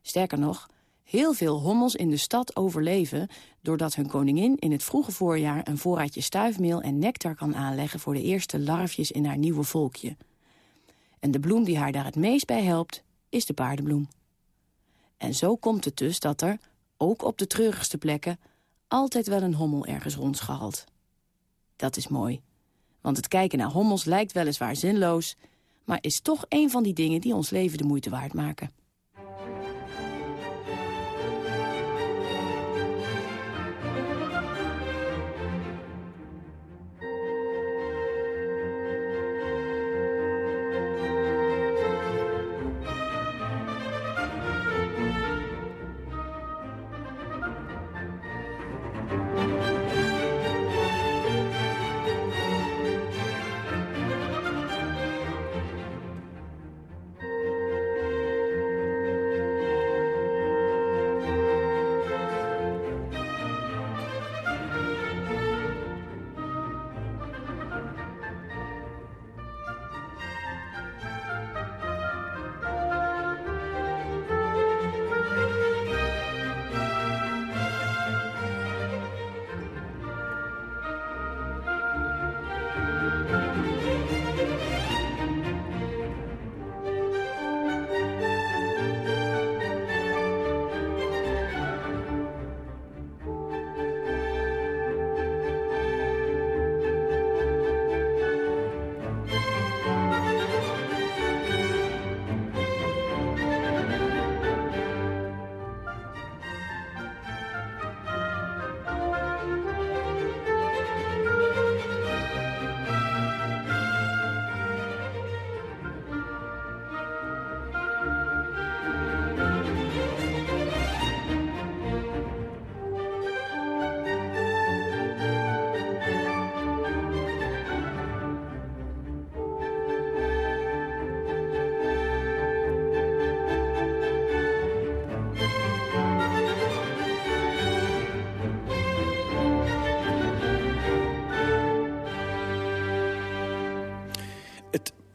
Sterker nog, heel veel hommels in de stad overleven... doordat hun koningin in het vroege voorjaar een voorraadje stuifmeel en nectar kan aanleggen... voor de eerste larfjes in haar nieuwe volkje. En de bloem die haar daar het meest bij helpt, is de paardenbloem. En zo komt het dus dat er, ook op de treurigste plekken... altijd wel een hommel ergens rondschaalt. Dat is mooi. Want het kijken naar hommels lijkt weliswaar zinloos... maar is toch een van die dingen die ons leven de moeite waard maken.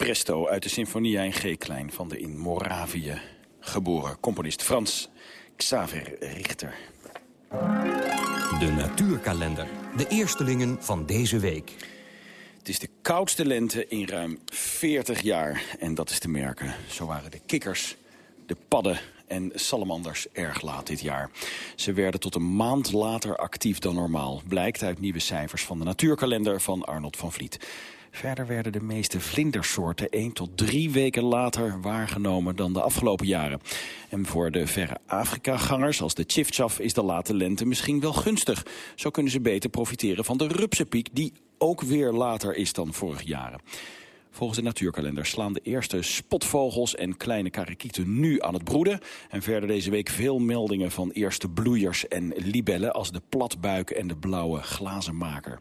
Presto uit de Sinfonia in G-klein van de in Moravië geboren componist Frans Xaver Richter. De natuurkalender. De eerstelingen van deze week. Het is de koudste lente in ruim 40 jaar. En dat is te merken. Zo waren de kikkers, de padden en salamanders erg laat dit jaar. Ze werden tot een maand later actief dan normaal. Blijkt uit nieuwe cijfers van de natuurkalender van Arnold van Vliet. Verder werden de meeste vlindersoorten 1 tot 3 weken later waargenomen dan de afgelopen jaren. En voor de verre Afrika-gangers als de chifchaf is de late lente misschien wel gunstig. Zo kunnen ze beter profiteren van de rupsenpiek die ook weer later is dan vorig jaren. Volgens de natuurkalender slaan de eerste spotvogels en kleine karakieten nu aan het broeden. En verder deze week veel meldingen van eerste bloeiers en libellen... als de platbuik en de blauwe glazenmaker.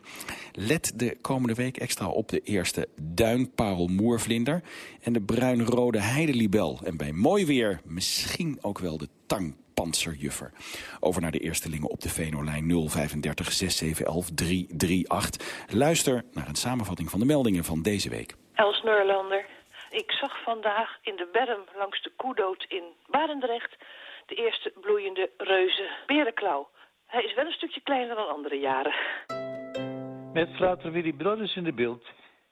Let de komende week extra op de eerste duinparelmoervlinder... en de bruinrode heidelibel. En bij mooi weer misschien ook wel de tangpanzerjuffer. Over naar de eerstelingen op de Venolijn 035 6711 338. Luister naar een samenvatting van de meldingen van deze week. Els Neurlander. Ik zag vandaag in de berm langs de Koedood in Barendrecht... de eerste bloeiende reuze berenklauw. Hij is wel een stukje kleiner dan andere jaren. Met frater Willy Brothers in de beeld.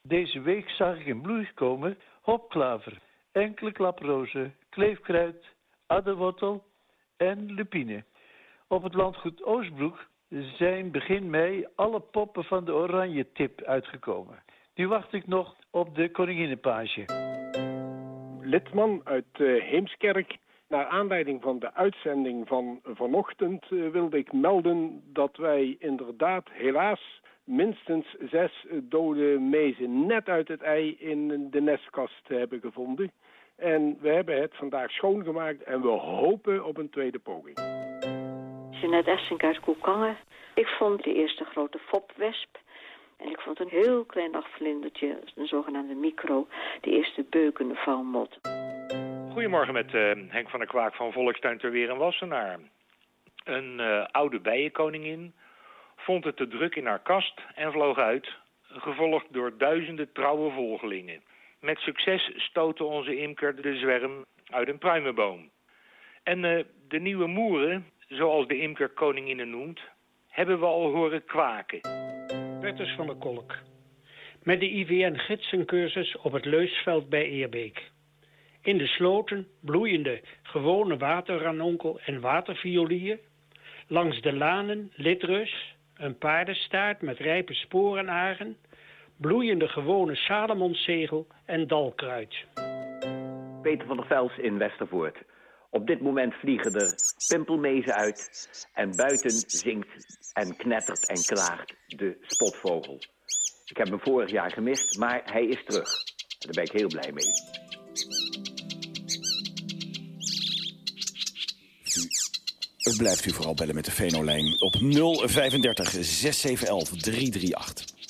Deze week zag ik in bloei komen hopklaver, enkele klaprozen, kleefkruid, adderwortel en lupine. Op het landgoed Oostbroek zijn begin mei alle poppen van de oranje tip uitgekomen. Nu wacht ik nog op de koninginnenpage. Litman uit uh, Heemskerk. Naar aanleiding van de uitzending van vanochtend uh, wilde ik melden dat wij inderdaad helaas minstens zes dode mezen net uit het ei in de nestkast hebben gevonden. En we hebben het vandaag schoongemaakt en we hopen op een tweede poging. Jeanette Essink uit Koekangen. Ik vond de eerste grote fopwesp. En ik vond een heel klein dagvlindertje, een zogenaamde micro, de eerste beukende valmot. Goedemorgen met uh, Henk van der Kwaak van Volkstuin ter Weer en Wassenaar. Een uh, oude bijenkoningin vond het te druk in haar kast en vloog uit, gevolgd door duizenden trouwe volgelingen. Met succes stootte onze imker de zwerm uit een pruimenboom. En uh, de nieuwe moeren, zoals de imker koninginnen noemt, hebben we al horen kwaken. Bertus van der Kolk. Met de IVN-gidsencursus op het Leusveld bij Eerbeek. In de sloten bloeiende gewone waterranonkel en waterviolier. Langs de lanen litrus, een paardenstaart met rijpe sporenagen. Bloeiende gewone salomonsegel en dalkruid. Peter van der Vels in Westervoort. Op dit moment vliegen er pimpelmezen uit en buiten zingt en knettert en klaagt de spotvogel. Ik heb hem vorig jaar gemist, maar hij is terug. Daar ben ik heel blij mee. Blijft u vooral bellen met de Venolijn op 035 6711 338.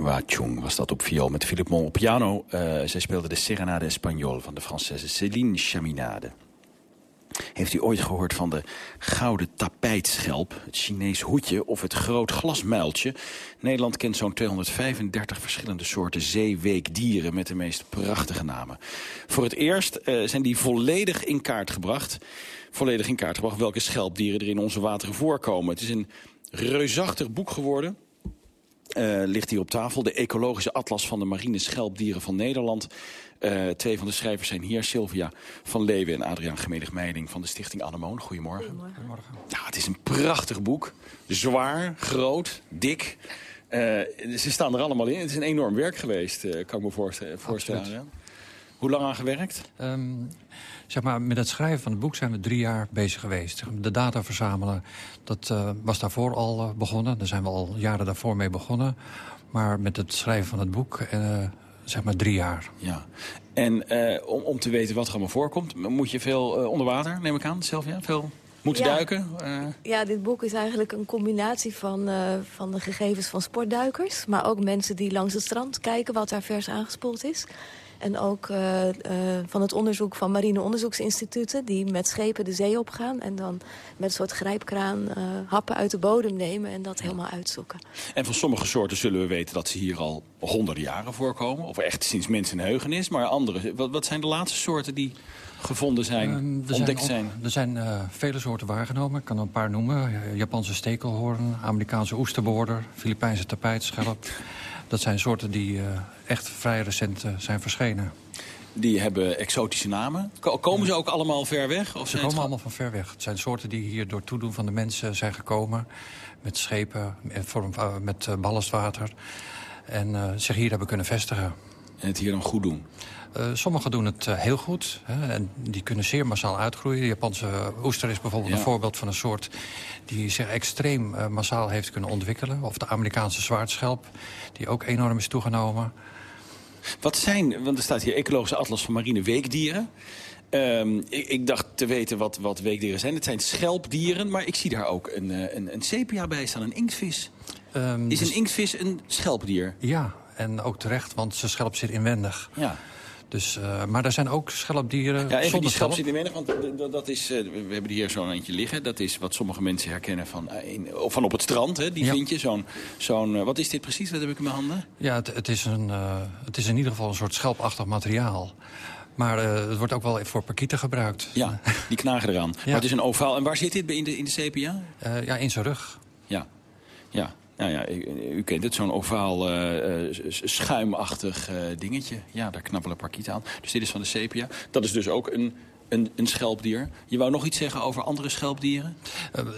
Wachung was dat op viool met Philippe Mon op piano. Uh, zij speelde de Serenade Espagnol van de Française Céline Chaminade. Heeft u ooit gehoord van de gouden tapijtschelp, het Chinees hoedje of het groot glasmuiltje? Nederland kent zo'n 235 verschillende soorten zeeweekdieren met de meest prachtige namen. Voor het eerst uh, zijn die volledig in kaart gebracht. Volledig in kaart gebracht welke schelpdieren er in onze wateren voorkomen. Het is een reusachtig boek geworden. Uh, ligt hier op tafel. De ecologische atlas van de marine schelpdieren van Nederland. Uh, twee van de schrijvers zijn hier. Sylvia van Leeuwen en Adriaan Gemedig-Meiding van de stichting Anemoon. Goedemorgen. Goedemorgen. Ja, het is een prachtig boek. Zwaar, groot, dik. Uh, ze staan er allemaal in. Het is een enorm werk geweest, uh, kan ik me voorstellen. voorstellen. Hoe lang aan gewerkt? Um, zeg maar, met het schrijven van het boek zijn we drie jaar bezig geweest. De data verzamelen, dat uh, was daarvoor al uh, begonnen. Daar zijn we al jaren daarvoor mee begonnen. Maar met het schrijven van het boek, uh, zeg maar drie jaar. Ja. En om, om te weten wat er allemaal voorkomt, moet je veel onder water, neem ik aan, Sylvia? Veel moeten ja. duiken? Ja, dit boek is eigenlijk een combinatie van, van de gegevens van sportduikers. Maar ook mensen die langs het strand kijken wat daar vers aangespoeld is. En ook uh, uh, van het onderzoek van marine onderzoeksinstituten... die met schepen de zee opgaan en dan met een soort grijpkraan uh, happen uit de bodem nemen... en dat helemaal uitzoeken. En van sommige soorten zullen we weten dat ze hier al honderden jaren voorkomen. Of echt sinds mensenheugenis. Maar andere, wat, wat zijn de laatste soorten die gevonden zijn, er ontdekt zijn. zijn? Er zijn uh, vele soorten waargenomen. Ik kan er een paar noemen. Japanse stekelhoorn, Amerikaanse oesterboorder... Filipijnse tapijtschelp... Dat zijn soorten die uh, echt vrij recent uh, zijn verschenen. Die hebben exotische namen. Ko komen ze ook allemaal ver weg? Of ze komen allemaal van ver weg. Het zijn soorten die hier door toedoen van de mensen zijn gekomen. Met schepen, met, vorm, uh, met ballastwater. En zich hier hebben kunnen vestigen. En het hier dan goed doen? Uh, sommigen doen het uh, heel goed. Hè, en die kunnen zeer massaal uitgroeien. De Japanse oester is bijvoorbeeld ja. een voorbeeld van een soort... die zich extreem massaal heeft kunnen ontwikkelen. Of de Amerikaanse zwaardschelp, die ook enorm is toegenomen. Wat zijn, want er staat hier Ecologische Atlas van Marine Weekdieren... Um, ik, ik, dacht te weten wat, wat weekdieren zijn. Het zijn schelpdieren, maar ik zie daar ook een, een, een sepia bij staan, een inktvis. Um, is dus... een inktvis een schelpdier? Ja, en ook terecht, want ze schelp zit inwendig. Ja. Dus, uh, maar er zijn ook schelpdieren ja, even die schelp zit inwendig, want dat is, uh, we hebben hier zo'n eentje liggen. Dat is wat sommige mensen herkennen van, uh, in, of van op het strand, hè, die ja. vind je. Zo'n, zo'n, wat is dit precies, wat heb ik in mijn handen? Ja, het, het, is een, het is in ieder geval een soort schelpachtig materiaal. Maar het wordt ook wel voor parkieten gebruikt. Ja, die knagen eraan. <laughs> ja. Maar het is een ovaal. En waar zit dit in de, in de? Uh, ja, in zijn rug. Ja, ja. Nou ja, u, kent het, zo'n ovaal uh, schuimachtig uh, dingetje. Ja, daar knappelen parkieten aan. Dus dit is van de sepia. Dat is dus ook een, een, een schelpdier. Je wou nog iets zeggen over andere schelpdieren?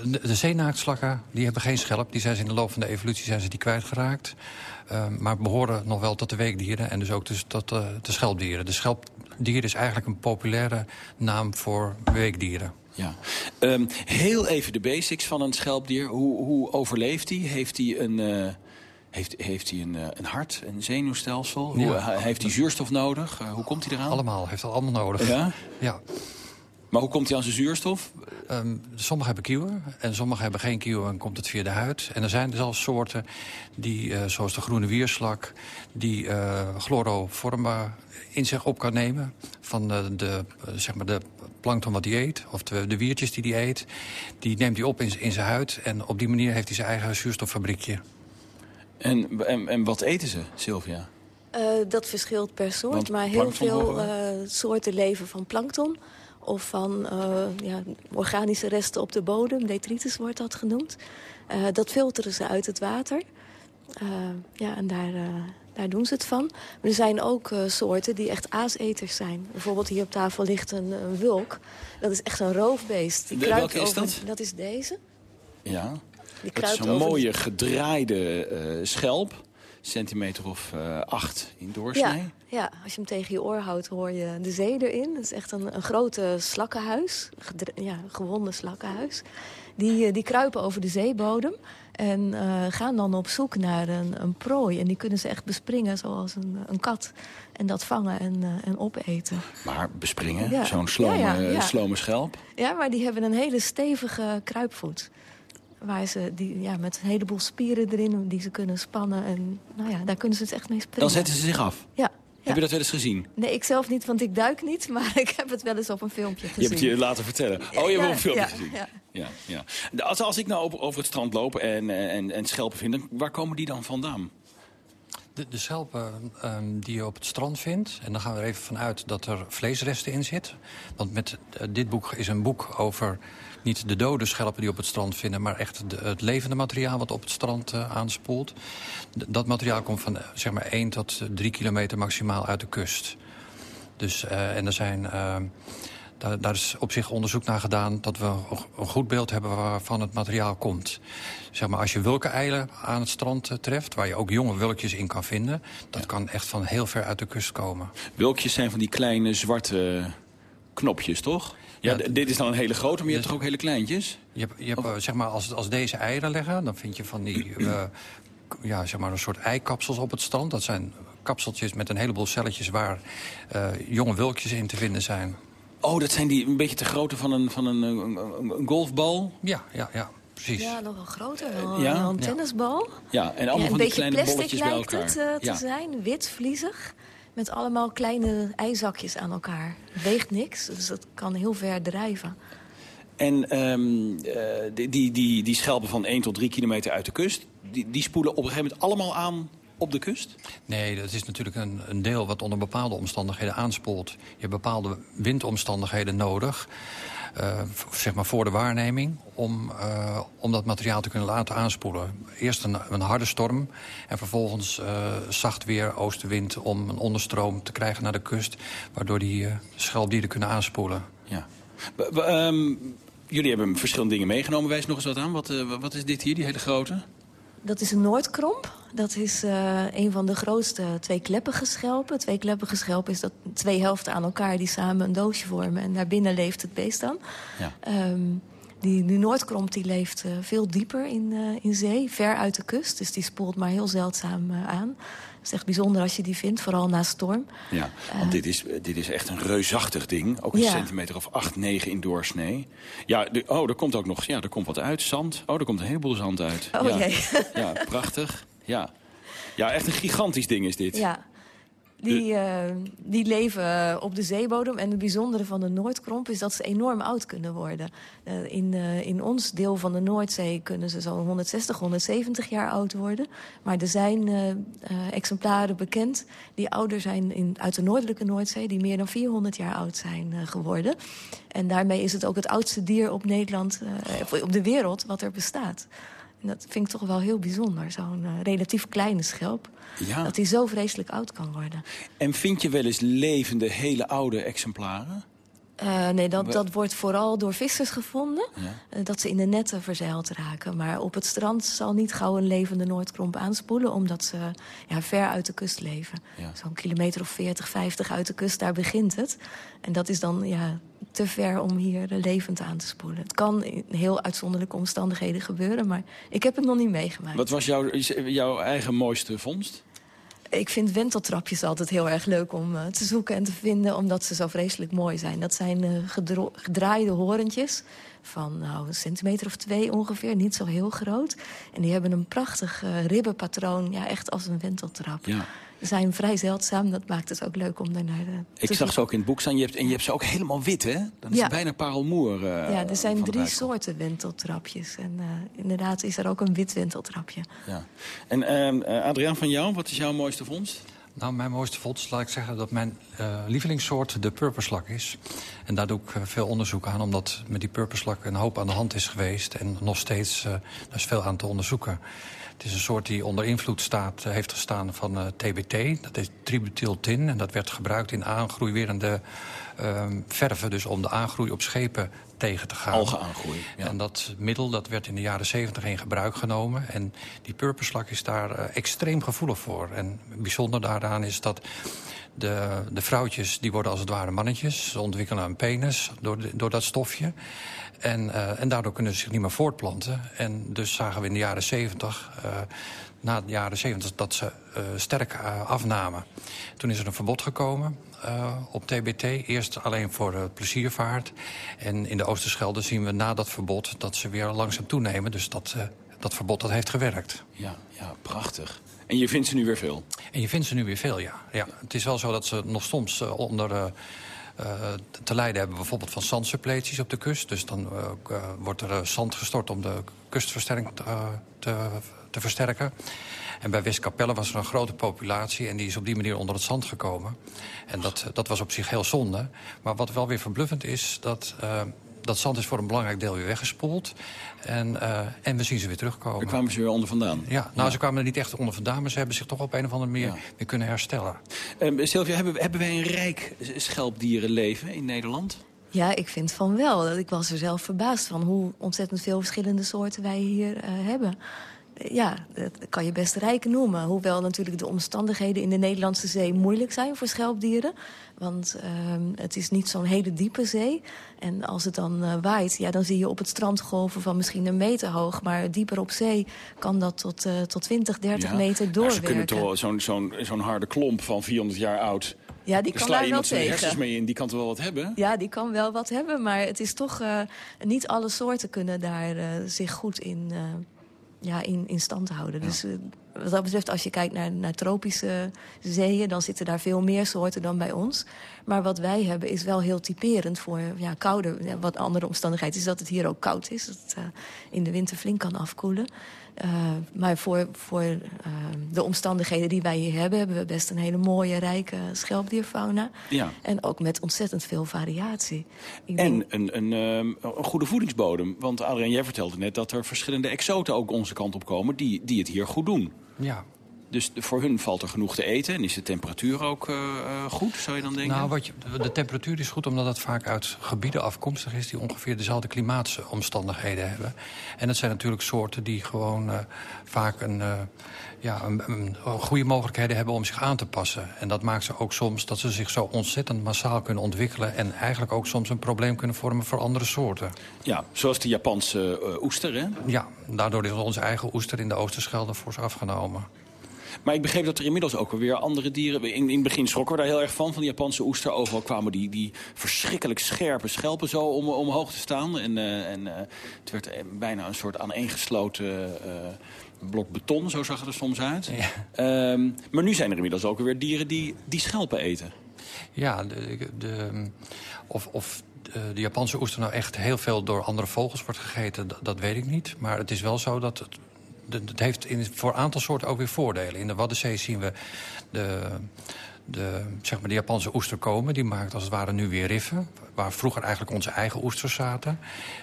de, de die hebben geen schelp. Die zijn ze in de loop van de evolutie zijn ze die kwijtgeraakt. Maar behoren nog wel tot de weekdieren en dus ook dus tot de schelpdieren. De schelpdier is eigenlijk een populaire naam voor weekdieren. Ja. Um, heel even de basics van een schelpdier. Hoe, hoe overleeft hij? Heeft hij een, uh, heeft, heeft hij een, uh, een hart, een zenuwstelsel? Ja. Hoe, heeft hij zuurstof nodig? Uh, hoe komt hij eraan? Allemaal, heeft dat allemaal nodig. Ja? Ja. Maar hoe komt hij aan zijn zuurstof? Um, sommigen hebben kieuwen en sommigen hebben geen kieuwen en komt het via de huid. En er zijn zelfs soorten, die, uh, zoals de groene wierslak... die uh, chloroforma in zich op kan nemen van de, de, zeg maar de plankton wat hij eet... of de, de wiertjes die hij eet, die neemt hij op in, in zijn huid... en op die manier heeft hij zijn eigen zuurstoffabriekje. En, en, en wat eten ze, Sylvia? Uh, dat verschilt per soort, Want maar heel veel uh, soorten leven van plankton of van uh, ja, organische resten op de bodem. Detritus wordt dat genoemd. Uh, dat filteren ze uit het water. Uh, ja, en daar, daar doen ze het van. Maar er zijn ook soorten die echt aaseters zijn. Bijvoorbeeld hier op tafel ligt een, een wulk. Dat is echt een roofbeest. Die de, welke is over, dat? Dat is deze. Ja, die dat is een mooie de... gedraaide schelp centimeter of uh, acht in doorsnee. Ja, ja, als je hem tegen je oor houdt, hoor je de zee erin. Het is echt een, een grote slakkenhuis, ja, gewonden slakkenhuis. Die, uh, die kruipen over de zeebodem en uh, gaan dan op zoek naar een, een prooi. En die kunnen ze echt bespringen zoals een, een kat. En dat vangen en, en opeten. Maar bespringen? Ja. Zo'n slome, ja, ja, slome schelp? Ja, maar die hebben een hele stevige kruipvoet. Waar ze die, ja, met een heleboel spieren erin die ze kunnen spannen. En nou ja, daar kunnen ze het echt mee springen. Dan zetten ze zich af? Ja. Heb je dat wel eens gezien? Nee, ik zelf niet, want ik duik niet. Maar <laughs> ik heb het wel eens op een filmpje gezien. Je hebt het je laten vertellen. Oh, je hebt een filmpje ja, gezien. Ja. Ja, ja. Als, als ik nou over, over het strand loop en, en, en schelpen vind, dan- waar komen die dan vandaan? De, de schelpen ehm, die je op het strand vindt... en dan gaan we er even vanuit dat er vleesresten in zitten. Want met, eh, dit boek is een boek over niet de dode schelpen die op het strand vinden... maar echt de- het levende materiaal wat op het strand eh, aanspoelt. D- dat materiaal komt van eh, zeg maar 1 tot 3 kilometer maximaal uit de kust. Dus, eh, en er zijn... daar, daar is op zich onderzoek naar gedaan dat we een- goed beeld hebben waarvan het materiaal komt. Zeg maar, als je wulkeneilen aan het strand treft, waar je ook jonge wulkjes in kan vinden, dat kan echt van heel ver uit de kust komen. Wulkjes zijn van die kleine zwarte knopjes, toch? Ja, dit is dan een hele grote, maar je hebt toch ook hele kleintjes? Je hebt, je hebt eh, zeg maar, als, als deze eieren leggen, dan vind je van die, <clears throat> eh, ja, zeg maar een soort eikapsels op het strand. Dat zijn kapseltjes met een heleboel celletjes waar eh, jonge wulkjes in te vinden zijn. Oh, dat zijn die een beetje te grootte van een, van een, een, een- een golfbal? Ja, ja, ja, precies. Ja, nog wel groter. Wel, Ja? een tennisbal. Ja, en allemaal Ja, van een die kleine plastic bolletjes bij lijkt elkaar. het eh, te ja. zijn, wit, vliezig. Met allemaal kleine ijzakjes aan elkaar. Weegt niks, dus dat kan heel ver drijven. En ehm, eh, die, die, die, die schelpen van 1 tot 3 kilometer uit de kust... Die, die spoelen op een gegeven moment allemaal aan op de kust? Nee, dat is natuurlijk een, een deel wat onder bepaalde omstandigheden aanspoelt. Je hebt bepaalde windomstandigheden nodig, zeg maar voor de waarneming... Om, eh, om dat materiaal te kunnen laten aanspoelen. Eerst een, een harde storm en vervolgens eh, zacht weer, oostenwind... om een onderstroom te krijgen naar de kust... waardoor die eh, schelpdieren kunnen aanspoelen. Ja. Ehm, jullie hebben verschillende dingen meegenomen. Wijs nog eens wat aan. Wat, eh, wat is dit hier, die hele grote? Dat is een Noordkromp. Dat is eh, een van de grootste tweekleppige schelpen. Tweekleppige schelpen is dat twee helften aan elkaar die samen een doosje vormen. En daarbinnen leeft het beest dan. Ja. Ehm, die, die Noordkromp die leeft eh, veel dieper in, eh, in zee, ver uit de kust. Dus die spoelt maar heel zeldzaam aan. Het is echt bijzonder als je die vindt, vooral na storm. Ja, want dit, is, dit is echt een reusachtig ding. Ook een Ja. centimeter of 8, 9 in doorsnee. Ja, de, oh, er komt ook nog ja, er komt wat uit. Zand. Oh, er komt een heleboel zand uit. Oh, ja. jee. ja, prachtig. Ja. ja, echt een gigantisch ding is dit. Ja. Die, eh, die leven op de zeebodem. En het bijzondere van de Noordkromp is dat ze enorm oud kunnen worden. Eh, in, eh, in ons deel van de Noordzee kunnen ze zo'n 160, 170 jaar oud worden. Maar er zijn exemplaren bekend die ouder zijn in, uit de noordelijke Noordzee... die meer dan 400 jaar oud zijn geworden. En daarmee is het ook het oudste dier op Nederland, op de wereld, wat er bestaat. Dat vind ik toch wel heel bijzonder. Zo'n eh, relatief kleine schelp. Ja. Dat hij zo vreselijk oud kan worden. En vind je wel eens levende, hele oude exemplaren? Eh, nee, dat, dat wordt vooral door vissers gevonden. Ja. eh, dat ze in de netten verzeild raken. Maar op het strand zal niet gauw een levende Noordkromp aanspoelen... omdat ze ja, ver uit de kust leven. Ja. Zo'n kilometer of 40, 50 uit de kust, daar begint het. En dat is dan ja, te ver om hier eh, levend aan te spoelen. Het kan in heel uitzonderlijke omstandigheden gebeuren... maar ik heb het nog niet meegemaakt. Wat was jouw, jouw eigen mooiste vondst? Ik vind wenteltrapjes altijd heel erg leuk om eh, te zoeken en te vinden... omdat ze zo vreselijk mooi zijn. Dat zijn eh, gedraaide horentjes van nou, een centimeter of twee ongeveer. Niet zo heel groot. En die hebben een prachtig eh, ribbenpatroon. Ja, echt als een wenteltrap. Ja. Zijn vrij zeldzaam. Dat maakt het ook leuk om daarnaar eh, te Ik zag ze ook in het boek staan. Je hebt, en je hebt ze ook helemaal wit, hè? Dan is Ja. het bijna parelmoer. eh, Ja, er zijn drie soorten wenteltrapjes. En eh, inderdaad is er ook een wit wenteltrapje. Ja. En ehm, eh, Adriaan van jou, wat is jouw mooiste vondst? Nou, mijn mooiste vondst, laat ik zeggen dat mijn eh, lievelingssoort de purperslak is. En daar doe ik veel onderzoek aan, omdat met die purperslak een hoop aan de hand is geweest. En nog steeds, eh daar is veel aan te onderzoeken. Het is een soort die onder invloed staat, eh, heeft gestaan van eh, TBT. Dat is tributyltin en dat werd gebruikt in aangroeiwerende ehm, verven. Dus om de aangroei op schepen tegen te gaan. Algeaangroei, ja. En dat middel dat werd in de jaren 70 in gebruik genomen. En die purperslak is daar eh, extreem gevoelig voor. En bijzonder daaraan is dat de, de vrouwtjes die worden als het ware mannetjes. Ze ontwikkelen een penis door, door dat stofje. En, eh, en daardoor kunnen ze zich niet meer voortplanten. En dus zagen we in de jaren 70, eh, na de jaren 70, dat ze eh, sterk afnamen. Toen is er een verbod gekomen. op TBT. Eerst alleen voor pleziervaart. En in de Oosterschelde zien we na dat verbod dat ze weer langzaam toenemen. Dus dat, dat verbod dat heeft gewerkt. Ja, ja, prachtig. En je vindt ze nu weer veel? En je vindt ze nu weer veel, ja. ja. Het is wel zo dat ze nog soms onder uh, te lijden hebben bijvoorbeeld van zandsuppleties op de kust. Dus dan wordt er zand gestort om de kustversterking te, te, te versterken. En bij Westkapelle was er een grote populatie... en die is op die manier onder het zand gekomen. En dat, dat was op zich heel zonde. Maar wat wel weer verbluffend is... dat dat zand is voor een belangrijk deel weer weggespoeld. En, uh, en we zien ze weer terugkomen. Daar kwamen ze weer onder vandaan? Ja, nou, ze kwamen er niet echt onder vandaan... maar ze hebben zich toch op een of andere manier weer kunnen herstellen. Um, Sylvia, hebben, hebben wij een rijk schelpdierenleven in Nederland? Ja, ik vind van wel. Ik was er zelf verbaasd van hoe ontzettend veel verschillende soorten wij hier uh, hebben ja, dat kan je best rijk noemen. Hoewel natuurlijk de omstandigheden in de Nederlandse zee moeilijk zijn voor schelpdieren. Want uh, het is niet zo'n hele diepe zee. En als het dan uh, waait, ja, dan zie je op het strand golven van misschien een meter hoog. Maar dieper op zee kan dat tot, uh, tot 20, 30 ja, meter doorwerken. ze kunnen toch zo'n zo'n zo'n harde klomp van 400 jaar oud... Ja, die kan daar wel tegen. hersens mee in, die kan toch wel wat hebben? Ja, die kan wel wat hebben, maar het is toch... Uh, niet alle soorten kunnen daar zich goed in, ja, in, in stand houden. Dus uh, wat dat betreft, als je kijkt naar, naar tropische zeeën... dan zitten daar veel meer soorten dan bij ons. Maar wat wij hebben is wel heel typerend voor ja, koude... Ja, wat andere omstandigheid is dat het hier ook koud is. Dat het uh, in de winter flink kan afkoelen. Uh, maar voor, voor uh, de omstandigheden die wij hier hebben... hebben we best een hele mooie, rijke schelpdierfauna. Ja. En ook met ontzettend veel variatie. Ik en denk... een, een, um, een goede voedingsbodem. Want Adrien, jij vertelde net dat er verschillende exoten ook onze kant op komen... die, die het hier goed doen. Ja, dus voor hun valt er genoeg te eten. En is de temperatuur ook uh, goed, zou je dan denken? Nou, wat je, de temperatuur is goed omdat het vaak uit gebieden afkomstig is... die ongeveer dezelfde klimaatomstandigheden hebben. En het zijn natuurlijk soorten die gewoon uh, vaak een, uh, ja, een, een, goede mogelijkheden hebben om zich aan te passen. En dat maakt ze ook soms dat ze zich zo ontzettend massaal kunnen ontwikkelen... en eigenlijk ook soms een probleem kunnen vormen voor andere soorten. Ja, zoals de Japanse oester, hè? Ja, daardoor is onze eigen oester in de Oosterschelde fors afgenomen. Maar ik begreep dat er inmiddels ook alweer andere dieren... In, in het begin schrokken we daar heel erg van, van de Japanse oester. Overal kwamen die, die verschrikkelijk scherpe schelpen zo om, omhoog te staan. En, uh, en uh, het werd bijna een soort aaneengesloten uh, blok beton. Zo zag het er soms uit. Ja. Um, maar nu zijn er inmiddels ook alweer dieren die, die schelpen eten. Ja, de, de, of... of de Japanse oester nou echt heel veel door andere vogels wordt gegeten, dat, dat weet ik niet. Maar het is wel zo dat het het heeft in, voor een aantal soorten ook weer voordelen. In de Waddenzee zien we de, de, zeg maar de Japanse oester komen. Die maakt als het ware nu weer riffen. Waar vroeger eigenlijk onze eigen oesters zaten.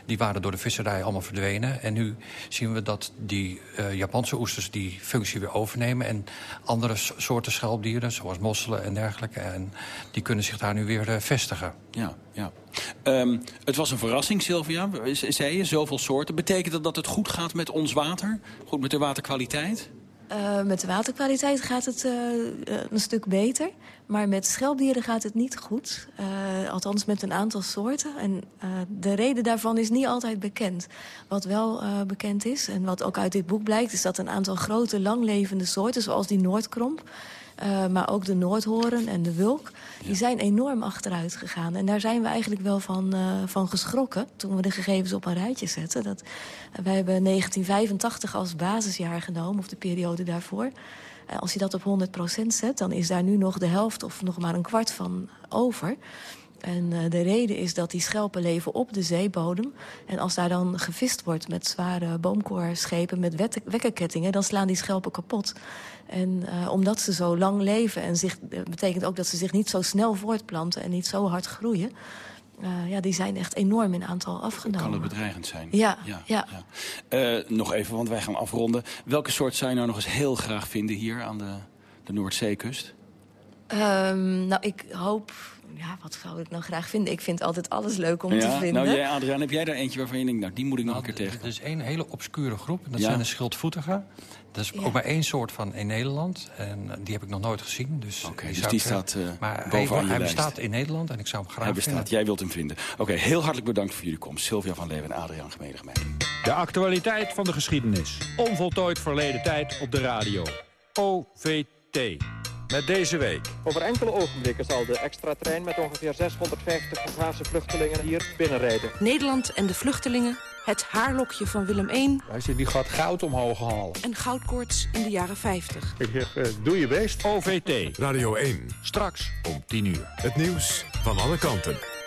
Die waren door de visserij allemaal verdwenen. En nu zien we dat die uh, Japanse oesters die functie weer overnemen. En andere soorten schelpdieren, zoals mosselen en dergelijke. En die kunnen zich daar nu weer uh, vestigen. Ja, ja. Um, het was een verrassing, Sylvia, zei je, zoveel soorten. Betekent dat dat het goed gaat met ons water? Goed met de waterkwaliteit? Uh, met de waterkwaliteit gaat het uh, een stuk beter. Maar met schelpdieren gaat het niet goed. Althans met een aantal soorten. En de reden daarvan is niet altijd bekend. Wat wel bekend is, en wat ook uit dit boek blijkt... is dat een aantal grote langlevende soorten, zoals die Noordkromp... Uh, maar ook de Noordhoorn en de Wulk, die zijn enorm achteruit gegaan. En daar zijn we eigenlijk wel van, uh, van geschrokken toen we de gegevens op een rijtje zetten. Dat, uh, wij hebben 1985 als basisjaar genomen, of de periode daarvoor. als je dat op 100% zet, dan is daar nu nog de helft of nog maar een kwart van over. En uh, de reden is dat die schelpen leven op de zeebodem. En als daar dan gevist wordt met zware boomkoorschepen met wekkerkettingen... dan slaan die schelpen kapot. En uh, omdat ze zo lang leven en zich, uh, betekent ook dat ze zich niet zo snel voortplanten... en niet zo hard groeien... Uh, ja, die zijn echt enorm in aantal afgenomen. Kan het bedreigend zijn? Ja. ja, ja. ja. Uh, nog even, want wij gaan afronden. Welke soort zou je nou nog eens heel graag vinden hier aan de, de Noordzeekust? Um, nou, ik hoop... Ja, wat zou ik nou graag vinden? Ik vind altijd alles leuk om ja? te vinden. Nou, jij, Adriaan, heb jij daar eentje waarvan je denkt... nou, die moet ik nog nou, een keer tegen. Er is één hele obscure groep. En dat zijn de schildvoetigen. Dat is ja. ook maar één soort van in Nederland. En die heb ik nog nooit gezien. Dus Oké, okay, die, dus die staat uh, maar bovenaan hij, hij lijst. bestaat in Nederland en ik zou hem graag Hij bestaat, vinden. jij wilt hem vinden. Oké, okay, heel hartelijk bedankt voor jullie komst. Sylvia van Leeuwen en Adriaan Gemeenigmijn. De actualiteit van de geschiedenis. Onvoltooid verleden tijd op de radio. OVT. Met deze week. Over enkele ogenblikken zal de extra trein met ongeveer 650 Afghaanse vluchtelingen hier binnenrijden. Nederland en de vluchtelingen, het haarlokje van Willem I... Als je die gaat goud omhoog halen. En goudkoorts in de jaren 50. Ik zeg, uh, doe je best. OVT. Radio 1. Straks om 10 uur. Het nieuws van alle kanten.